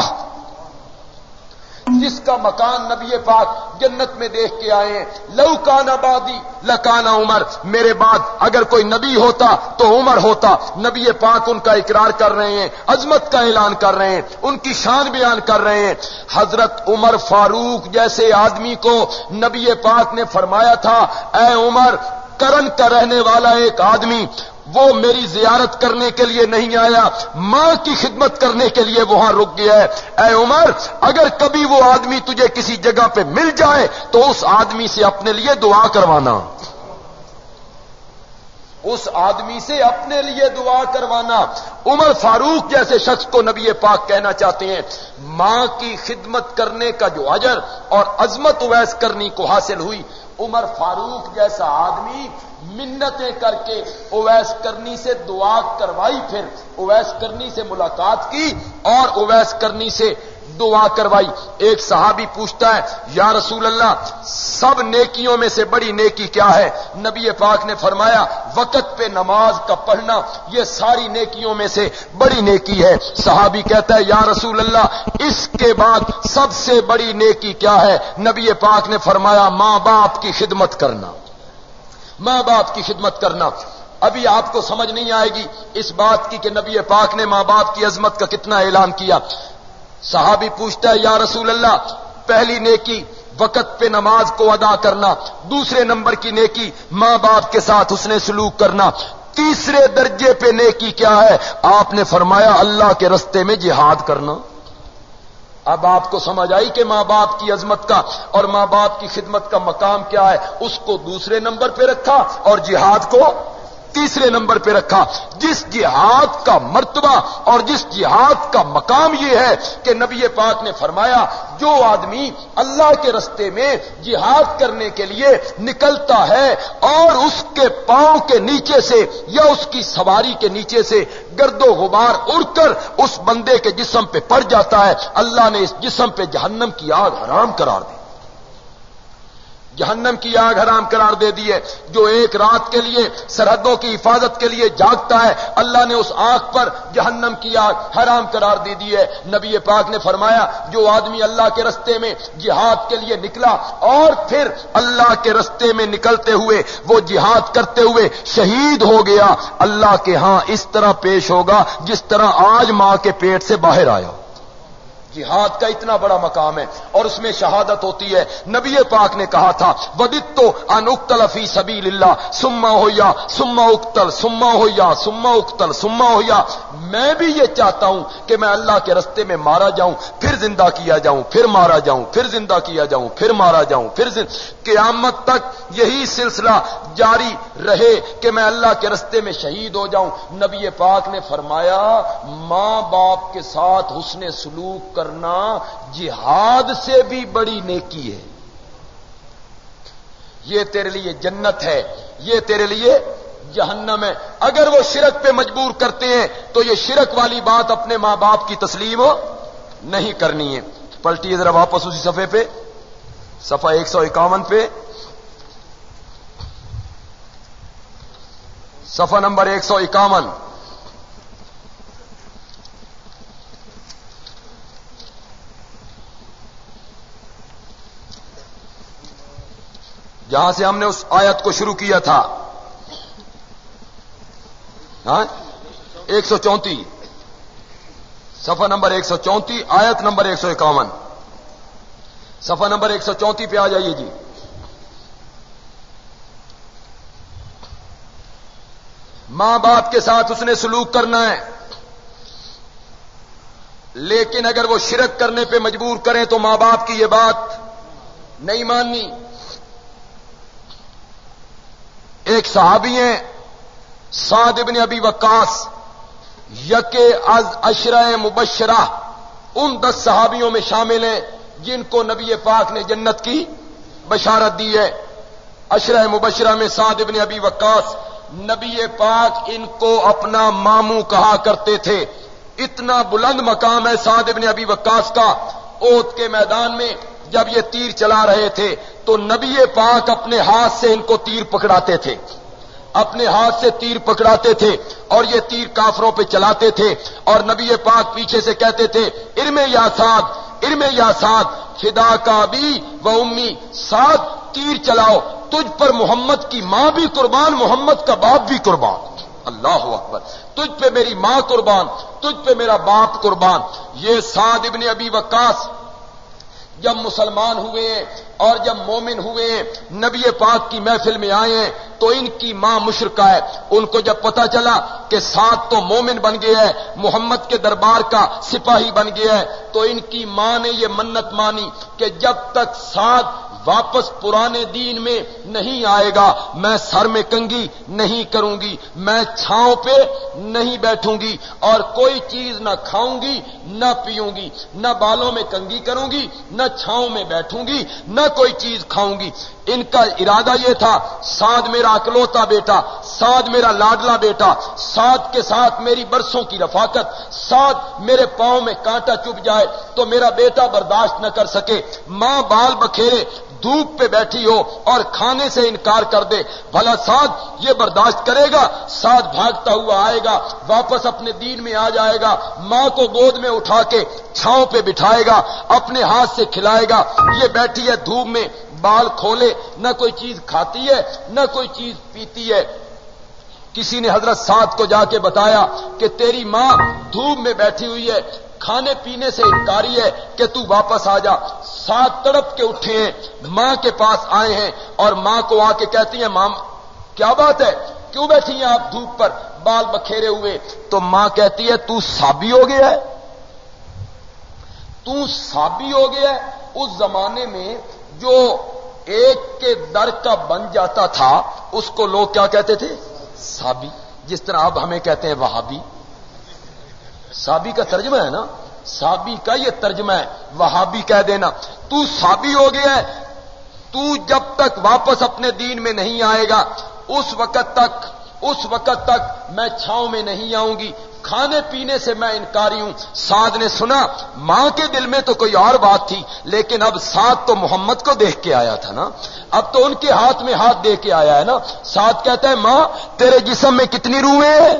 جس کا مکان نبی پاک جنت میں دیکھ کے آئے ہیں۔ لو کان آبادی لکانا عمر۔ میرے بعد اگر کوئی نبی ہوتا تو عمر ہوتا۔ نبی پاک ان کا اقرار کر رہے ہیں، عظمت کا اعلان کر رہے ہیں، ان کی شان بیان کر رہے ہیں۔ حضرت عمر فاروق جیسے آدمی کو نبی پاک نے فرمایا تھا، اے عمر، کرن کا رہنے والا ایک آدمی وہ میری زیارت کرنے کے لیے نہیں آیا، ماں کی خدمت کرنے کے لیے وہاں رک گیا ہے۔ اے عمر، اگر کبھی وہ آدمی تجھے کسی جگہ پہ مل جائے تو اس آدمی سے اپنے لیے دعا کروانا۔ اس آدمی سے اپنے لیے دعا کروانا۔ عمر فاروق جیسے شخص کو نبی پاک کہنا چاہتے ہیں، ماں کی خدمت کرنے کا جو اجر اور عظمت ویس کرنی کو حاصل ہوئی۔ عمر فاروق جیسا آدمی منتیں کر کے اویس کرنی سے دعا کروائی، پھر اویس کرنی سے ملاقات کی اور اویس کرنی سے دعا کروائی۔ ایک صحابی پوچھتا ہے، یا رسول اللہ، سب نیکیوں میں سے بڑی نیکی کیا ہے؟ نبی پاک نے فرمایا، وقت پہ نماز کا پڑھنا، یہ ساری نیکیوں میں سے بڑی نیکی ہے۔ صحابی کہتا ہے، یا رسول اللہ، اس کے بعد سب سے بڑی نیکی کیا ہے؟ نبی پاک نے فرمایا، ماں باپ کی خدمت کرنا۔ ماں باپ کی خدمت کرنا۔ ابھی آپ کو سمجھ نہیں آئے گی اس بات کی کہ نبی پاک نے ماں باپ کی عظمت کا کتنا اعلان کیا۔ صحابی پوچھتا ہے، یا رسول اللہ، پہلی نیکی وقت پہ نماز کو ادا کرنا، دوسرے نمبر کی نیکی ماں باپ کے ساتھ اس نے سلوک کرنا۔ تیسرے درجے پہ نیکی کیا ہے؟ آپ نے فرمایا، اللہ کے رستے میں جہاد کرنا۔ اب آپ کو سمجھ آئی کہ ماں باپ کی عظمت کا اور ماں باپ کی خدمت کا مقام کیا ہے؟ اس کو دوسرے نمبر پہ رکھا اور جہاد کو تیسرے نمبر پہ رکھا، جس جہاد کا مرتبہ اور جس جہاد کا مقام یہ ہے کہ نبی پاک نے فرمایا، جو آدمی اللہ کے رستے میں جہاد کرنے کے لیے نکلتا ہے اور اس کے پاؤں کے نیچے سے یا اس کی سواری کے نیچے سے گرد و غبار اڑ کر اس بندے کے جسم پہ پڑ جاتا ہے، اللہ نے اس جسم پہ جہنم کی آگ حرام قرار دی۔ جہنم کی آگ حرام قرار دے دی ہے، جو ایک رات کے لیے، سرحدوں کی حفاظت کے لیے جاگتا ہے، اللہ نے اس آگ پر جہنم کی آگ حرام قرار دے دی ہے۔ نبی پاک نے فرمایا، جو آدمی اللہ کے رستے میں جہاد کے لیے نکلا اور پھر اللہ کے رستے میں نکلتے ہوئے، وہ جہاد کرتے ہوئے شہید ہو گیا، اللہ کے ہاں اس طرح پیش ہوگا جس طرح آج ماں کے پیٹ سے باہر آیا جہاد کا اتنا بڑا مقام ہے اور اس میں شہادت ہوتی ہے۔ نبی پاک نے کہا تھا ودت تو انختل فی سبیل اللہ سما ہو یا سما اختل سما ہو یا سما اختل سما ہو یا میں بھی یہ چاہتا ہوں کہ میں اللہ کے رستے میں مارا جاؤں، پھر زندہ کیا جاؤں، پھر مارا جاؤں، پھر زندہ کیا جاؤں، پھر مارا جاؤں، پھر قیامت تک یہی سلسلہ جاری رہے کہ میں اللہ کے رستے میں شہید ہو جاؤں۔ نبی پاک نے فرمایا، ماں باپ کے ساتھ حسن سلوک کرنا جہاد سے بھی بڑی نیکی ہے۔ یہ تیرے لیے جنت ہے، یہ تیرے لیے جہنم ہے۔ اگر وہ شرک پہ مجبور کرتے ہیں، تو یہ شرک والی بات اپنے ماں باپ کی تسلیم نہیں کرنی ہے۔ پلٹی ذرا واپس اسی صفحے پہ، صفحہ ایک سو اکاون پہ۔ صفحہ نمبر ایک سو اکاون۔ جہاں سے ہم نے اس آیت کو شروع کیا تھا۔ ہاں؟ ایک سو چونتی سفا نمبر ایک سو چونتی آیت نمبر ایک سو اکاون۔ سفا نمبر ایک سو چونتی پہ آ جائیے جی۔ ماں باپ کے ساتھ اس نے سلوک کرنا ہے۔ لیکن اگر وہ شرک کرنے پہ مجبور کریں تو ماں باپ کی یہ بات نہیں ماننی۔ ایک صحابی ہیں، سعد ابن ابی وکاس یک از اشرا مبشرہ، ان دس صحابیوں میں شامل ہیں جن کو نبی پاک نے جنت کی بشارت دی ہے۔ اشرا مبشرہ میں سعد ابن ابی وکاس نبی پاک ان کو اپنا ماموں کہا کرتے تھے۔ اتنا بلند مقام ہے سعد ابن ابی وکاس کا، اوت کے میدان میں جب یہ تیر چلا رہے تھے تو نبی پاک اپنے ہاتھ سے ان کو تیر پکڑاتے تھے۔ اپنے ہاتھ سے تیر پکڑاتے تھے اور یہ تیر کافروں پہ چلاتے تھے اور نبی پاک پیچھے سے کہتے تھے، ارم یا ساتھ ارم یا ساتھ فدا کا بھی و امی ساتھ تیر چلاؤ، تجھ پر محمد کی ماں بھی قربان، محمد کا باپ بھی قربان۔ اللہ اکبر۔ تجھ پہ میری ماں قربان، تجھ پہ میرا باپ قربان۔ یہ سعد ابن ابی وکاس جب مسلمان ہوئے اور جب مومن ہوئے، نبی پاک کی محفل میں آئے، تو ان کی ماں مشرقہ ہے۔ ان کو جب پتا چلا کہ ساتھ تو مومن بن گیا ہے محمد کے دربار کا سپاہی بن گیا ہے تو ان کی ماں نے یہ منت مانی کہ جب تک ساتھ واپس پرانے دین میں نہیں آئے گا۔ میں سر میں کنگی نہیں کروں گی۔ میں چھاؤں پہ نہیں بیٹھوں گی۔ اور کوئی چیز نہ کھاؤں گی، نہ پیوں گی۔ نہ بالوں میں کنگی کروں گی، نہ چھاؤں میں بیٹھوں گی، نہ کوئی چیز کھاؤں گی۔ ان کا ارادہ یہ تھا، سعد میرا اکلوتا بیٹا، سعد میرا لاڈلا بیٹا، سعد کے ساتھ میری برسوں کی رفاقت، سعد میرے پاؤں میں کانٹا چپ جائے تو میرا بیٹا برداشت نہ کر سکے۔ ماں بال بکھیرے دھوپ پہ بیٹھی ہو اور کھانے سے انکار کر دے، بھلا ساتھ یہ برداشت کرے گا ساتھ بھاگتا ہوا آئے گا، واپس اپنے دین میں آ جائے گا، ماں کو گود میں اٹھا کے چھاؤں پہ بٹھائے گا، اپنے ہاتھ سے کھلائے گا، یہ بیٹھی ہے دھوپ میں، بال کھولے، نہ کوئی چیز کھاتی ہے، نہ کوئی چیز پیتی ہے۔ کسی نے حضرت ساتھ کو جا کے بتایا کہ تیری ماں دھوپ میں بیٹھی ہوئی ہے، کھانے پینے سے انکاری ہے کہ تو واپس آ جا۔ سات تڑپ کے اٹھے ہیں، ماں کے پاس آئے ہیں اور ماں کو آ کے کہتی ہیں ماں کیا بات ہے؟ کیوں بیٹھی ہیں آپ دھوپ پر؟ بال بکھیرے ہوئے۔ تو ماں کہتی ہے، تو سابی ہو گیا ہے۔ تو سابی ہو گیا ہے۔ اس زمانے میں جو ایک کے در کا بن جاتا تھا، اس کو لوگ کیا کہتے تھے؟ سابی جس طرح اب ہمیں کہتے ہیں وہابی۔ سابی کا ترجمہ ہے نا؟ سابی کا یہ ترجمہ ہے، وہابی کہہ دینا۔ تو سابی ہو گیا ہے، تو جب تک واپس اپنے دین میں نہیں آئے گا، اس وقت تک اس وقت تک میں چھاؤں میں نہیں آؤں گی۔ کھانے پینے سے میں انکاری ہوں۔ سعد نے سنا، ماں کے دل میں تو کوئی اور بات تھی، لیکن اب سعد تو محمد کو دیکھ کے آیا تھا نا۔ اب تو ان کے ہاتھ میں ہاتھ دے کے آیا ہے نا۔ سعد کہتا ہے، ماں، تیرے جسم میں کتنی روحیں ہیں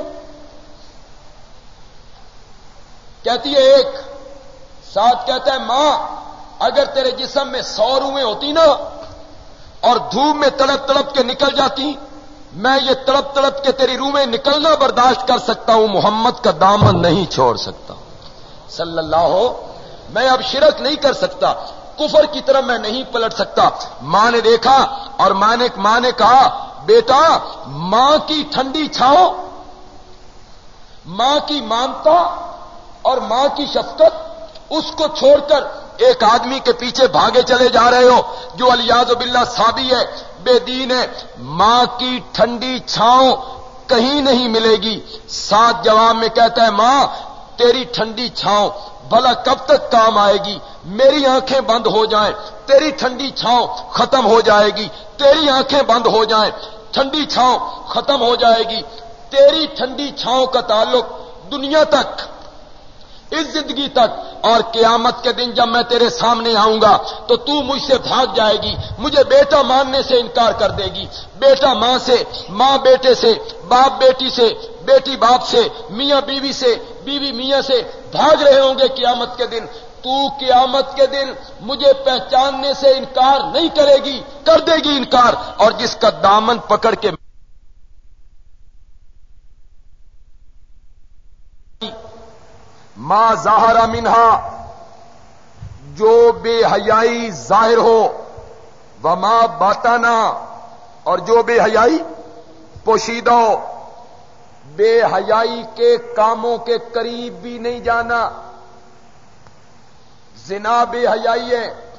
کہتی ہے، ایک۔ ساتھ کہتا ہے، ماں، اگر تیرے جسم میں سو روحیں ہوتی نا، اور دھوپ میں تڑپ تڑپ کے نکل جاتی میں یہ تڑپ تڑپ کے تیری روح میں نکلنا برداشت کر سکتا ہوں، محمد کا دامن نہیں چھوڑ سکتا۔ صلی اللہ ہو، میں اب شرک نہیں کر سکتا، کفر کی طرف میں نہیں پلٹ سکتا۔ ماں نے دیکھا اور ماں نے ماں نے کہا، بیٹا، ماں کی ٹھنڈی چھاؤ، ماں کی مانتا اور ماں کی شفقت، اس کو چھوڑ کر ایک آدمی کے پیچھے بھاگے چلے جا رہے ہو، جو الیاز باللہ صابی ہے، بے دین ہے، ماں کی ٹھنڈی چھاؤں کہیں نہیں ملے گی۔ سات جواب میں کہتا ہے، ماں، تیری ٹھنڈی چھاؤں، بھلا کب تک کام آئے گی؟ میری آنکھیں بند ہو جائیں، تیری ٹھنڈی چھاؤں ختم ہو جائے گی۔ تیری آنکھیں بند ہو جائیں، ٹھنڈی چھاؤں ختم ہو جائے گی۔ تیری ٹھنڈی چھاؤں کا تعلق دنیا تک اس زندگی تک اور قیامت کے دن جب میں تیرے سامنے آؤں گا تو تو مجھ سے بھاگ جائے گی، مجھے بیٹا ماننے سے انکار کر دے گی۔ بیٹا ماں سے، ماں بیٹے سے، باپ بیٹی سے، بیٹی باپ سے، میاں بیوی سے، بیوی میاں سے بھاگ رہے ہوں گے قیامت کے دن۔ تو قیامت کے دن مجھے پہچاننے سے انکار نہیں کرے گی، کر دے گی انکار۔ اور جس کا دامن پکڑ کے ماں ظاہر منہا، جو بے حیائی ظاہر ہو وہ ماں باتانا اور جو بے حیائی پوشیدہ ہو۔ بے حیائی کے کاموں کے قریب بھی نہیں جانا۔ زنا بے حیائی ہے۔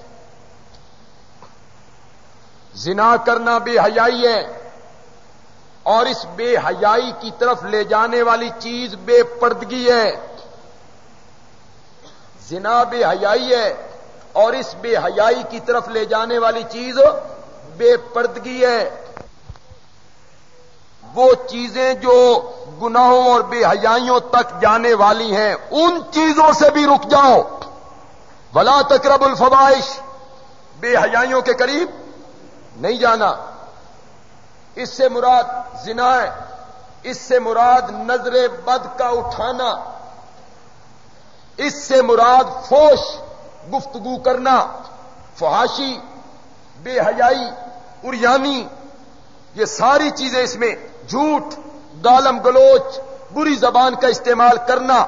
زنا کرنا بے حیائی ہے۔ اور اس بے حیائی کی طرف لے جانے والی چیز بے پردگی ہے۔ زنا بے حیائی ہے اور اس بے حیائی کی طرف لے جانے والی چیز بے پردگی ہے۔ وہ چیزیں جو گناہوں اور بے حیائیوں تک جانے والی ہیں، ان چیزوں سے بھی رک جاؤ۔ بلا تقرب الفوائش بے حیائیوں کے قریب نہیں جانا۔ اس سے مراد زنا ہے۔ اس سے مراد نظر بد کا اٹھانا۔ اس سے مراد فوش گفتگو کرنا، فحاشی، بے حیائی اریانی یہ ساری چیزیں اس میں جھوٹ، گالم گلوچ، بری زبان کا استعمال کرنا،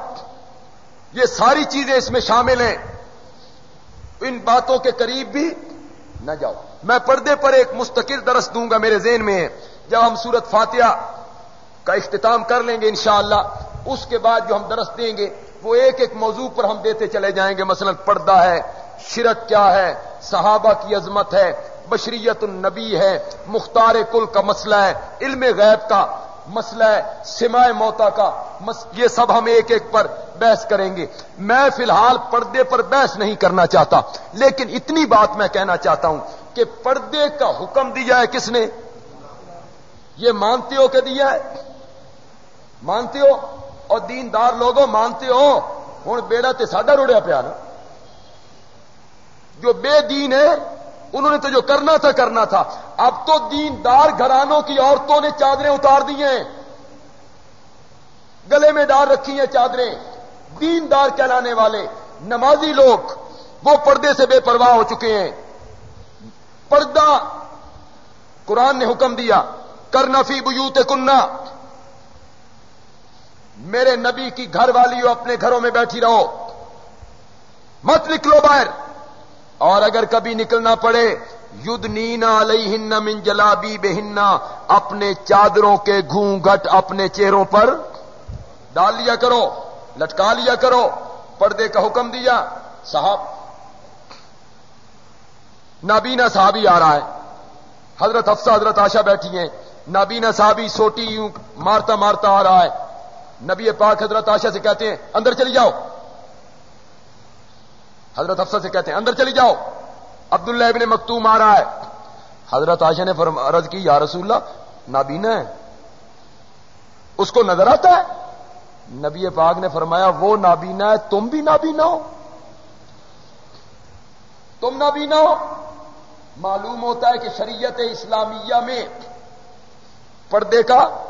یہ ساری چیزیں اس میں شامل ہیں۔ ان باتوں کے قریب بھی نہ جاؤ۔ میں پردے پر ایک مستقل درس دوں گا میرے ذہن میں ہے جب ہم سورت فاتحہ کا اختتام کر لیں گے انشاءاللہ، اس کے بعد جو ہم درس دیں گے وہ ایک ایک موضوع پر ہم دیتے چلے جائیں گے۔ مثلا پردہ ہے، شرک کیا ہے؟ صحابہ کی عظمت ہے، بشریت النبی ہے، مختار کل کا مسئلہ ہے، علم غیب کا مسئلہ ہے سمائے موتا کا یہ سب ہم ایک ایک پر بحث کریں گے۔ میں فی الحال پردے پر بحث نہیں کرنا چاہتا، لیکن اتنی بات میں کہنا چاہتا ہوں کہ پردے کا حکم دیا ہے کس نے؟ یہ مانتے ہو کہ دیا ہے؟ مانتے ہو؟ اور دیندار لوگوں مانتے ہو ہوں بیڑا تے ساڈا روڑیا پیا نا۔ جو بے دین ہے، انہوں نے تو جو کرنا تھا کرنا تھا۔ اب تو دیندار گھرانوں کی عورتوں نے چادریں اتار دی ہیں۔ گلے میں ڈال رکھی ہیں چادریں۔ دیندار کہلانے والے، نمازی لوگ، وہ پردے سے بے پرواہ ہو چکے ہیں۔ پردہ، قرآن نے حکم دیا، کرنا فی بیوت کننا میرے نبی کی گھر والی ہو اپنے گھروں میں بیٹھی رہو۔ مت نکلو باہر۔ اور اگر کبھی نکلنا پڑے ید نینا علیہ من جلابی بہنا اپنے چادروں کے گھونگٹ اپنے چہروں پر ڈال لیا کرو، لٹکا لیا کرو، پردے کا حکم دیا۔ صاحب نابینا صحابی آ رہا ہے۔ حضرت افسہ حضرت آشا بیٹھی ہیں۔ نابینا صحابی سوٹی مارتا مارتا آ رہا ہے۔ نبی پاک حضرت آشا سے کہتے ہیں، اندر چلی جاؤ۔ حضرت افسر سے کہتے ہیں، اندر چلی جاؤ۔ عبداللہ ابن مکتوم آ رہا ہے۔ حضرت آشا نے عرض کی، یا رسول اللہ، نابینا ہے۔ اس کو نظر آتا ہے۔ نبی پاک نے فرمایا، وہ نابینا ہے، تم بھی نابینا ہو۔ تم نابینا ہو۔ معلوم ہوتا ہے کہ شریعت اسلامیہ میں پردے کا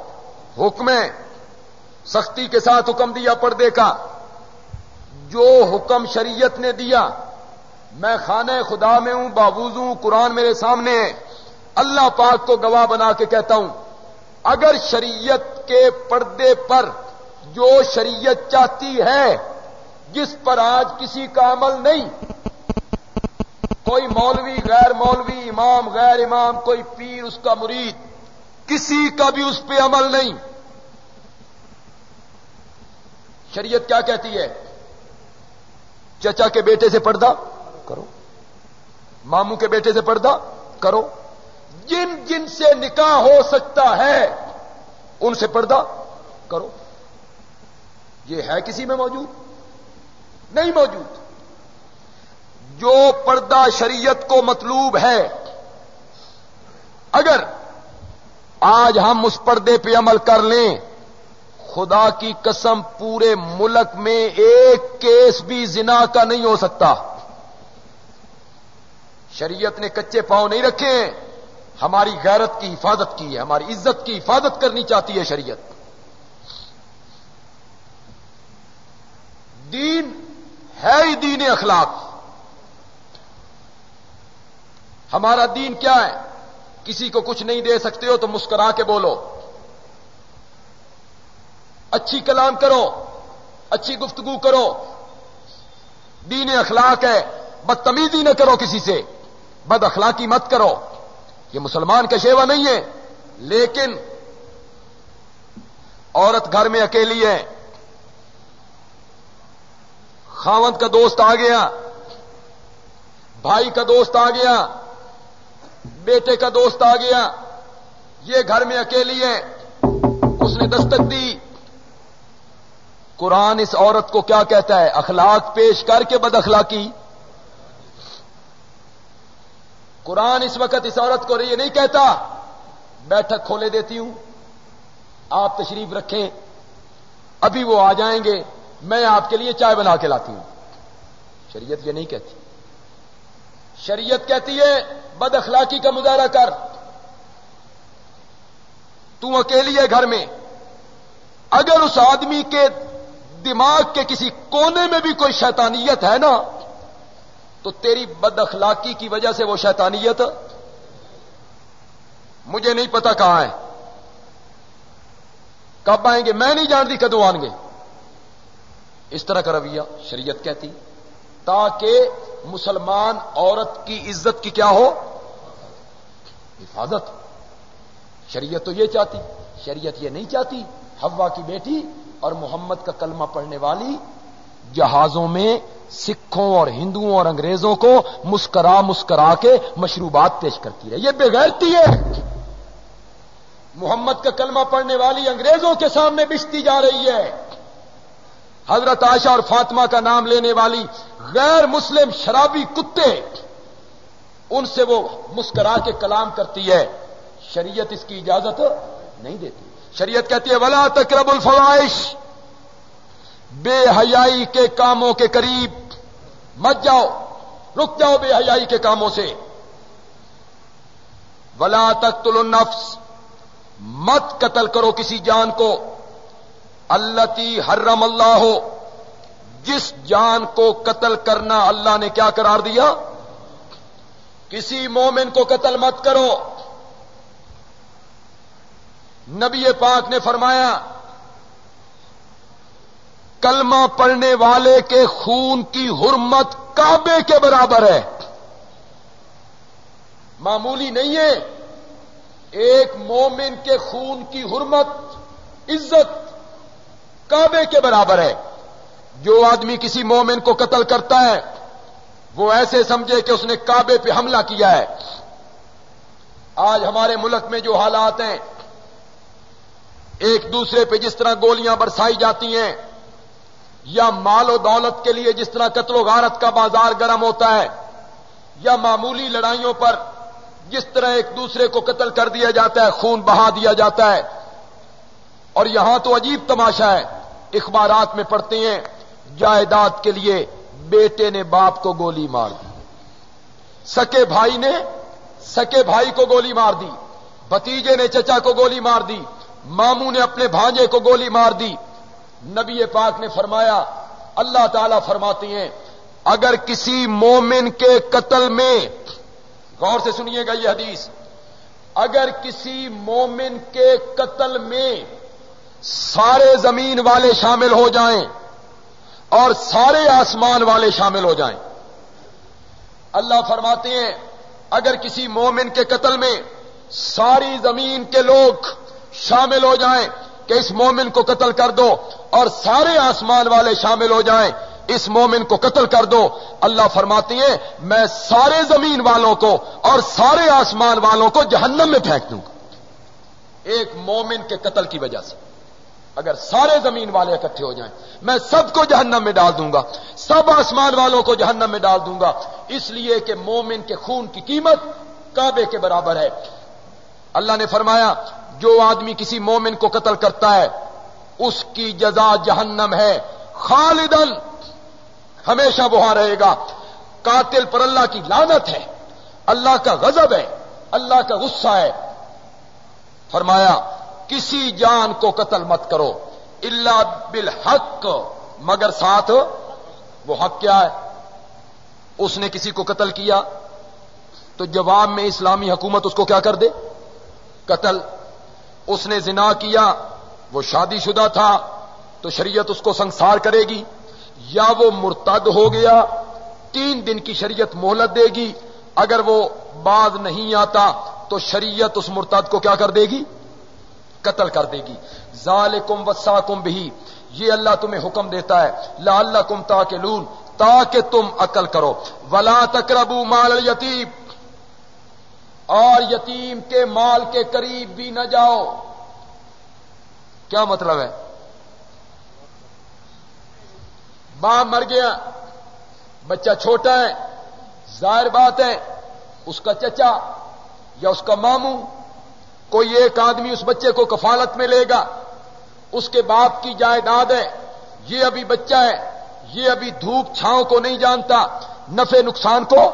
حکم ہے۔ سختی کے ساتھ حکم دیا، پردے کا۔ جو حکم شریعت نے دیا، میں خانہ خدا میں ہوں باوض ہوں، قرآن میرے سامنے ہے۔ اللہ پاک کو گواہ بنا کے کہتا ہوں، اگر شریعت کے پردے پر جو شریعت چاہتی ہے، جس پر آج کسی کا عمل نہیں، کوئی مولوی غیر مولوی، امام غیر امام، کوئی پیر، اس کا مرید، کسی کا بھی اس پہ عمل نہیں۔ شریعت کیا کہتی ہے؟ چچا کے بیٹے سے پردہ کرو۔ ماموں کے بیٹے سے پردہ کرو۔ جن جن سے نکاح ہو سکتا ہے، ان سے پردہ کرو۔ یہ ہے کسی میں موجود؟ نہیں موجود۔ جو پردہ شریعت کو مطلوب ہے، اگر آج ہم اس پردے پہ عمل کر لیں خدا کی قسم پورے ملک میں ایک کیس بھی زنا کا نہیں ہو سکتا۔ شریعت نے کچے پاؤں نہیں رکھے۔ ہیں ہماری غیرت کی حفاظت کی ہے، ہماری عزت کی حفاظت کرنی چاہتی ہے شریعت۔ دین ہے ہی دین اخلاق۔ ہمارا دین کیا ہے؟ کسی کو کچھ نہیں دے سکتے ہو تو مسکرا کے بولو۔ اچھی کلام کرو، اچھی گفتگو کرو۔ دین اخلاق ہے، بدتمیزی نہ کرو کسی سے۔ بد اخلاقی مت کرو۔ یہ مسلمان کا شیوا نہیں ہے، لیکن عورت گھر میں اکیلی ہے۔ خاوند کا دوست آ گیا، بھائی کا دوست آ گیا، بیٹے کا دوست آ گیا۔ یہ گھر میں اکیلی ہے، اس نے دستک دی۔ قرآن اس عورت کو کیا کہتا ہے؟ اخلاق پیش کر کے بد اخلاقی۔ قرآن اس وقت اس عورت کو یہ نہیں کہتا بیٹھک کھولے دیتی ہوں، آپ تشریف رکھیں، ابھی وہ آ جائیں گے، میں آپ کے لیے چائے بنا کے لاتی ہوں۔ شریعت یہ نہیں کہتی۔ شریعت کہتی ہے، بد اخلاقی کا مظاہرہ کر۔ تو اکیلی ہے گھر میں۔ اگر اس آدمی کے دماغ کے کسی کونے میں بھی کوئی شیطانیت ہے نا، تو تیری بد اخلاقی کی وجہ سے وہ شیطانیت مجھے نہیں پتا کہاں ہے۔ کب آئیں گے؟ میں نہیں جانتی کدو آئیں گے۔ اس طرح کا رویہ شریعت کہتی، تاکہ مسلمان عورت کی عزت کی کیا ہو؟ حفاظت۔ شریعت تو یہ چاہتی، شریعت یہ نہیں چاہتی ہوا کی بیٹی اور محمد کا کلمہ پڑھنے والی جہازوں میں سکھوں اور ہندوؤں اور انگریزوں کو مسکرا مسکرا کے مشروبات پیش کرتی رہے یہ بےغیرتی ہے۔ محمد کا کلمہ پڑھنے والی انگریزوں کے سامنے بچتی جا رہی ہے۔ حضرت عائشہ اور فاطمہ کا نام لینے والی غیر مسلم شرابی کتے، ان سے وہ مسکرا کے کلام کرتی ہے۔ شریعت اس کی اجازت نہیں دیتی۔ شریعت کہتی ہے، ولا تقرب الفوائش بے حیائی کے کاموں کے قریب مت جاؤ۔ رک جاؤ بے حیائی کے کاموں سے۔ ولا تقتل النفس۔ مت قتل کرو کسی جان کو۔ اللہ تی حرم اللہ ہو جس جان کو قتل کرنا اللہ نے کیا قرار دیا؟ کسی مومن کو قتل مت کرو۔ نبی پاک نے فرمایا، کلمہ پڑھنے والے کے خون کی حرمت کعبے کے برابر ہے۔ معمولی نہیں ہے۔ ایک مومن کے خون کی حرمت، عزت کعبے کے برابر ہے۔ جو آدمی کسی مومن کو قتل کرتا ہے، وہ ایسے سمجھے کہ اس نے کعبے پہ حملہ کیا ہے۔ آج ہمارے ملک میں جو حالات ہیں ایک دوسرے پہ جس طرح گولیاں برسائی جاتی ہیں، یا مال و دولت کے لیے جس طرح قتل و غارت کا بازار گرم ہوتا ہے، یا معمولی لڑائیوں پر جس طرح ایک دوسرے کو قتل کر دیا جاتا ہے، خون بہا دیا جاتا ہے۔ اور یہاں تو عجیب تماشا ہے۔ اخبارات میں پڑھتے ہیں، جائیداد کے لیے بیٹے نے باپ کو گولی مار دی۔ سکے بھائی نے، سکے بھائی کو گولی مار دی۔ بتیجے نے چچا کو گولی مار دی۔ ماموں نے اپنے بھانجے کو گولی مار دی۔ نبی پاک نے فرمایا، اللہ تعالی فرماتی ہیں، اگر کسی مومن کے قتل میں، غور سے سنیے گا یہ حدیث، اگر کسی مومن کے قتل میں سارے زمین والے شامل ہو جائیں اور سارے آسمان والے شامل ہو جائیں، اللہ فرماتے ہیں، اگر کسی مومن کے قتل میں ساری زمین کے لوگ شامل ہو جائیں کہ اس مومن کو قتل کر دو اور سارے آسمان والے شامل ہو جائیں، اس مومن کو قتل کر دو۔ اللہ فرماتی ہیں، میں سارے زمین والوں کو اور سارے آسمان والوں کو جہنم میں پھینک دوں گا۔ ایک مومن کے قتل کی وجہ سے اگر سارے زمین والے اکٹھے ہو جائیں، میں سب کو جہنم میں ڈال دوں گا۔ سب آسمان والوں کو جہنم میں ڈال دوں گا۔ اس لیے کہ مومن کے خون کی قیمت کعبے کے برابر ہے۔ اللہ نے فرمایا جو آدمی کسی مومن کو قتل کرتا ہے، اس کی جزا جہنم ہے۔ خالدن ہمیشہ وہاں رہے گا۔ قاتل پر اللہ کی لانت ہے۔ اللہ کا غضب ہے۔ اللہ کا غصہ ہے۔ فرمایا، کسی جان کو قتل مت کرو۔ اللہ بالحق۔ مگر ساتھ، وہ حق کیا ہے؟ اس نے کسی کو قتل کیا؟ تو جواب میں اسلامی حکومت اس کو کیا کر دے؟ قتل۔ اس نے زنا کیا، وہ شادی شدہ تھا تو شریعت اس کو سنسار کرے گی۔ یا وہ مرتد ہو گیا، تین دن کی شریعت مہلت دے گی۔ اگر وہ بعد نہیں آتا تو شریعت اس مرتد کو کیا کر دے گی؟ قتل کر دے گی۔ ذالکم وساکم بھی یہ اللہ تمہیں حکم دیتا ہے۔ لا اللہ کم تاکہ لون تاکہ تم عقل کرو۔ ولا تقربو مال یتیم اور یتیم کے مال کے قریب بھی نہ جاؤ۔ کیا مطلب ہے؟ ماں مر گیا، بچہ چھوٹا ہے، ظاہر بات ہے، اس کا چچا یا اس کا ماموں، کوئی ایک آدمی اس بچے کو کفالت میں لے گا۔ اس کے باپ کی جائیداد ہے، یہ ابھی بچہ ہے، یہ ابھی دھوپ چھاؤں کو نہیں جانتا نفے نقصان کو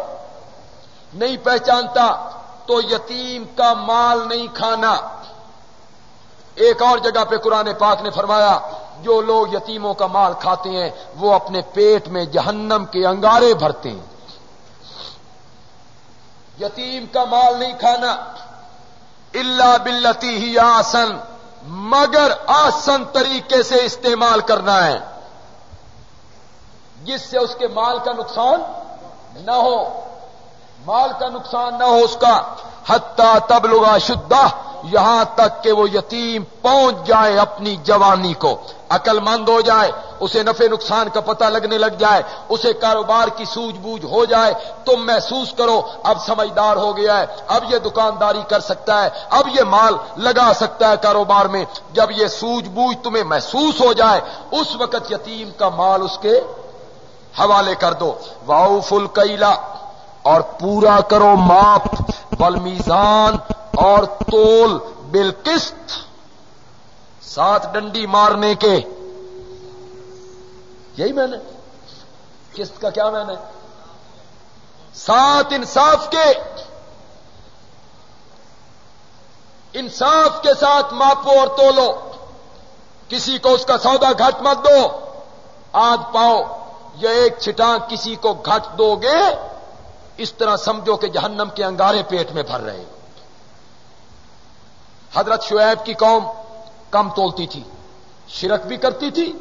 نہیں پہچانتا۔ تو یتیم کا مال نہیں کھانا۔ ایک اور جگہ پہ قرآن پاک نے فرمایا، جو لوگ یتیموں کا مال کھاتے ہیں، وہ اپنے پیٹ میں جہنم کے انگارے بھرتے ہیں۔ یتیم کا مال نہیں کھانا۔ اللہ بلتی ہی آسن، مگر آسن طریقے سے استعمال کرنا ہے۔ جس سے اس کے مال کا نقصان نہ ہو۔ مال کا نقصان نہ ہو اس کا حتہ تب لگا شدہ یہاں تک کہ وہ یتیم پہنچ جائے اپنی جوانی کو۔ عقل مند ہو جائے، اسے نفع نقصان کا پتہ لگنے لگ جائے، اسے کاروبار کی سوج بوجھ ہو جائے، تم محسوس کرو، اب سمجھدار ہو گیا ہے، اب یہ دکانداری کر سکتا ہے، اب یہ مال لگا سکتا ہے کاروبار میں۔ جب یہ سوج بوجھ تمہیں محسوس ہو جائے، اس وقت یتیم کا مال اس کے حوالے کر دو۔ واؤ فل اور پورا کرو ماپ بلمیزان اور تول بالکست سات ڈنڈی مارنے کے۔ یہی میں نے۔ قسط کا کیا میں نے؟ سات انصاف کے۔ انصاف کے ساتھ ماپو اور تولو۔ کسی کو اس کا سودا گھٹ مت دو۔ آد پاؤ یا ایک چھٹان کسی کو گھٹ دو گے۔ اس طرح سمجھو کہ جہنم کے انگارے پیٹ میں بھر رہے حضرت شعیب کی قوم کم تولتی تھی، شرک بھی کرتی تھی،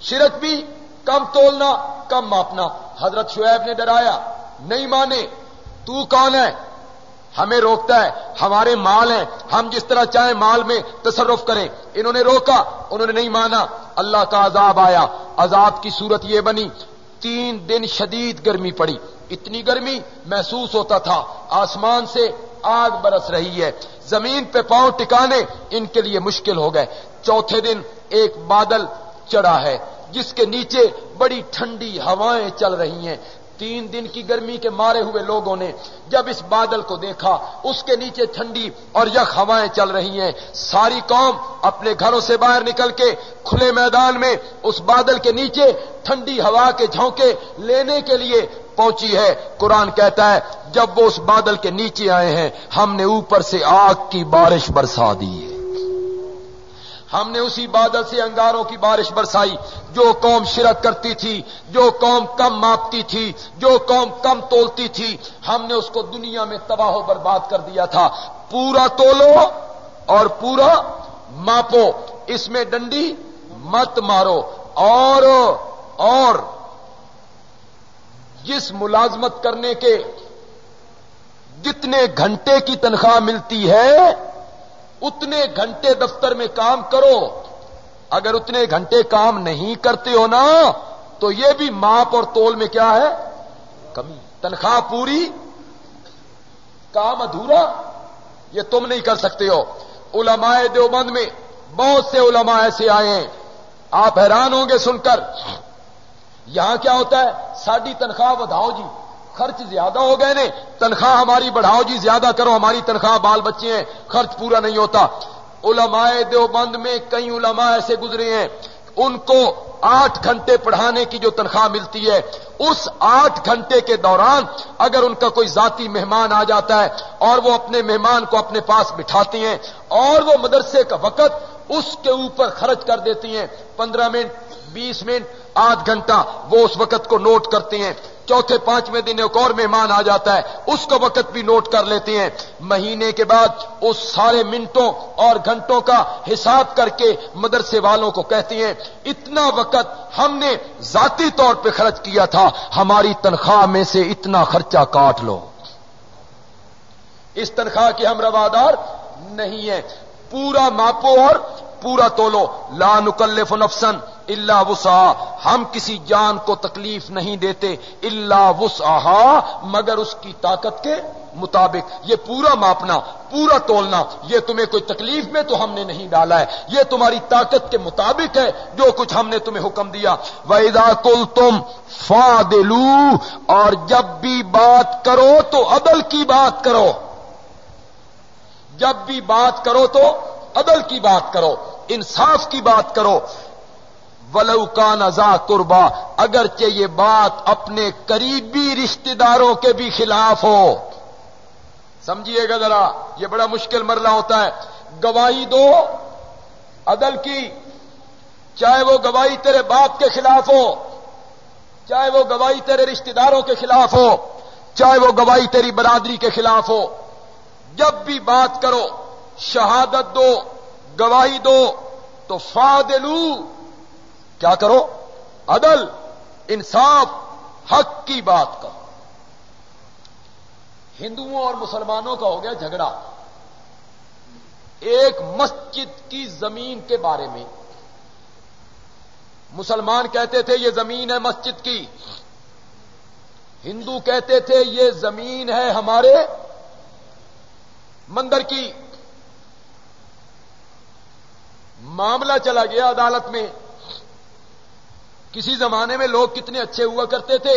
شرک بھی کم تولنا، کم ماپنا۔ حضرت شعیب نے ڈرایا، نہیں مانے، تو کون ہے؟ ہمیں روکتا ہے، ہمارے مال ہیں، ہم جس طرح چاہیں مال میں تصرف کریں۔ انہوں نے روکا، انہوں نے نہیں مانا۔ اللہ کا عذاب آیا، عذاب کی صورت یہ بنی، تین دن شدید گرمی پڑی۔ اتنی گرمی محسوس ہوتا تھا۔ آسمان سے آگ برس رہی ہے۔ زمین پہ پاؤں ٹکانے ان کے لیے مشکل ہو گئے۔ چوتھے دن ایک بادل چڑھا ہے، جس کے نیچے بڑی ٹھنڈی ہوائیں چل رہی ہیں۔ تین دن کی گرمی کے مارے ہوئے لوگوں نے جب اس بادل کو دیکھا، اس کے نیچے ٹھنڈی اور یک ہوائیں چل رہی ہیں۔ ساری قوم اپنے گھروں سے باہر نکل کے کھلے میدان میں اس بادل کے نیچے ٹھنڈی ہوا کے جھونکے لینے کے لیے پہنچی ہے۔ قرآن کہتا ہے، جب وہ اس بادل کے نیچے آئے ہیں، ہم نے اوپر سے آگ کی بارش برسا دی ہے۔ ہم نے اسی بادل سے انگاروں کی بارش برسائی، جو قوم شرک کرتی تھی، جو قوم کم ماپتی تھی، جو قوم کم تولتی تھی، ہم نے اس کو دنیا میں تباہ و برباد کر دیا تھا۔ پورا تولو اور پورا ماپو۔ اس میں ڈنڈی مت مارو۔ اور اور جس ملازمت کرنے کے جتنے گھنٹے کی تنخواہ ملتی ہے اتنے گھنٹے دفتر میں کام کرو۔ اگر اتنے گھنٹے کام نہیں کرتے ہو نا، تو یہ بھی ماپ اور تول میں کیا ہے؟ کمی، تنخواہ پوری، کام ادھورا، یہ تم نہیں کر سکتے ہو۔ علماء دیوبند میں بہت سے علماء ایسے آئے ہیں۔ آپ حیران ہوں گے سن کر۔ یہاں کیا ہوتا ہے؟ ساڈی تنخواہ بدھاؤ جی۔ خرچ زیادہ ہو گئے نے، تنخواہ ہماری بڑھاؤ جی زیادہ کرو، ہماری تنخواہ بال بچے ہیں، خرچ پورا نہیں ہوتا۔ علماء دیوبند میں کئی علماء ایسے گزرے ہیں، ان کو آٹھ گھنٹے پڑھانے کی جو تنخواہ ملتی ہے، اس آٹھ گھنٹے کے دوران اگر ان کا کوئی ذاتی مہمان آ جاتا ہے اور وہ اپنے مہمان کو اپنے پاس بٹھاتے ہیں اور وہ مدرسے کا وقت اس کے اوپر خرچ کر دیتی ہیں، پندرہ منٹ بیس منٹ آدھ گھنٹہ وہ اس وقت کو نوٹ کرتے ہیں۔ چوتھے پانچویں دن ایک اور مہمان آ جاتا ہے، اس کو وقت بھی نوٹ کر لیتے ہیں۔ مہینے کے بعد اس سارے منٹوں اور گھنٹوں کا حساب کر کے مدرسے والوں کو کہتے ہیں، اتنا وقت ہم نے ذاتی طور پہ خرچ کیا تھا، ہماری تنخواہ میں سے اتنا خرچہ کاٹ لو۔ اس تنخواہ کے ہم روادار نہیں ہیں۔ پورا ماپو اور پورا تولو، لا نکلف نفسن اللہ وسا ہم کسی جان کو تکلیف نہیں دیتے اللہ وسا مگر اس کی طاقت کے مطابق۔ یہ پورا ماپنا، پورا تولنا، یہ تمہیں کوئی تکلیف میں تو ہم نے نہیں ڈالا ہے۔ یہ تمہاری طاقت کے مطابق ہے، جو کچھ ہم نے تمہیں حکم دیا۔ ویدا کل تم فا اور جب بھی بات کرو تو عدل کی بات کرو۔ جب بھی بات کرو تو عدل کی بات کرو، انصاف کی بات کرو۔ ولو کا نزا قربا، اگرچہ یہ بات اپنے قریبی رشتہ داروں کے بھی خلاف ہو۔ سمجھیے گا ذرا، یہ بڑا مشکل مرلہ ہوتا ہے۔ گواہی دو، عدل کی، چاہے وہ گواہی تیرے باپ کے خلاف ہو، چاہے وہ گواہی تیرے رشتہ داروں کے خلاف ہو، چاہے وہ گواہی تیری برادری کے خلاف ہو۔ جب بھی بات کرو شہادت دو، گواہی دو، تو فادلو کیا کرو؟ عدل، انصاف، حق کی بات کرو ہندوؤں اور مسلمانوں کا ہو گیا جھگڑا۔ ایک مسجد کی زمین کے بارے میں۔ مسلمان کہتے تھے، یہ زمین ہے مسجد کی۔ ہندو کہتے تھے، یہ زمین ہے ہمارے مندر کی۔ معاملہ چلا گیا عدالت میں۔ کسی زمانے میں لوگ کتنے اچھے ہوا کرتے تھے۔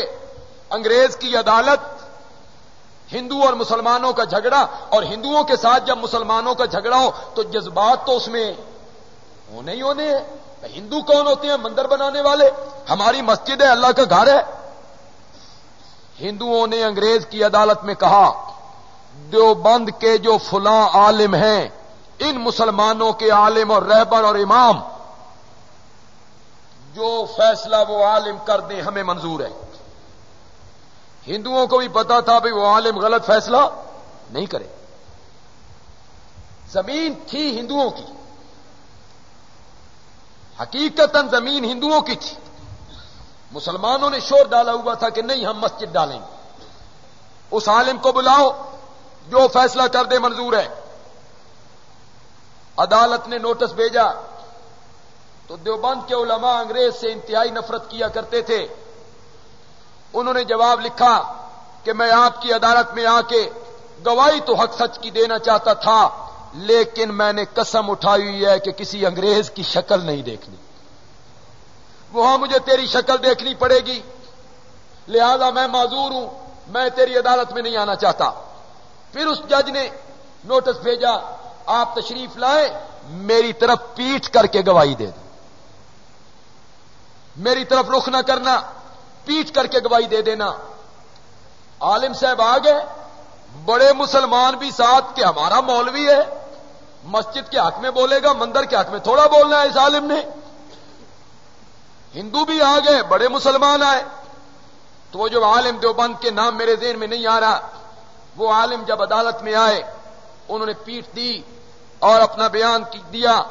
انگریز کی عدالت، ہندو اور مسلمانوں کا جھگڑا۔ اور ہندوؤں کے ساتھ جب مسلمانوں کا جھگڑا ہو تو جذبات تو اس میں ہونے ہی ہونے ہیں۔ ہندو کون ہوتے ہیں؟ مندر بنانے والے۔ ہماری مسجد ہے، اللہ کا گھر ہے۔ ہندوؤں نے انگریز کی عدالت میں کہا، دیوبند کے جو فلاں عالم ہیں ان مسلمانوں کے عالم اور رہبر اور امام جو فیصلہ وہ عالم کر دیں ہمیں منظور ہے۔ ہندوؤں کو بھی پتا تھا بھائی وہ عالم غلط فیصلہ نہیں کرے۔ زمین تھی ہندوؤں کی۔ حقیقت زمین ہندوؤں کی تھی۔ مسلمانوں نے شور ڈالا ہوا تھا کہ نہیں ہم مسجد ڈالیں گے۔ اس عالم کو بلاؤ جو فیصلہ کر دے منظور ہے۔ عدالت نے نوٹس بھیجا تو دیوبند کے علماء انگریز سے انتہائی نفرت کیا کرتے تھے۔ انہوں نے جواب لکھا کہ میں آپ کی عدالت میں آ کے گواہی تو حق سچ کی دینا چاہتا تھا، لیکن میں نے قسم اٹھائی ہوئی ہے کہ کسی انگریز کی شکل نہیں دیکھنی۔ وہاں مجھے تیری شکل دیکھنی پڑے گی۔ لہذا میں معذور ہوں، میں تیری عدالت میں نہیں آنا چاہتا۔ پھر اس جج نے نوٹس بھیجا آپ تشریف لائیں میری طرف پیٹ کر کے گواہی دے دیں میری طرف رخ نہ کرنا پیٹ کر کے گواہی دے دینا۔ عالم صاحب آ گئے، بڑے مسلمان بھی ساتھ کہ ہمارا مولوی ہے۔ مسجد کے حق میں بولے گا، مندر کے حق میں تھوڑا بولنا ہے اس عالم نے۔ ہندو بھی آ گئے، بڑے مسلمان آئے۔ تو وہ جو عالم دیوبند کے نام میرے ذہن میں نہیں آ رہا، وہ عالم جب عدالت میں آئے، انہوں نے پیٹ دی۔ اور اپنا بیان دیا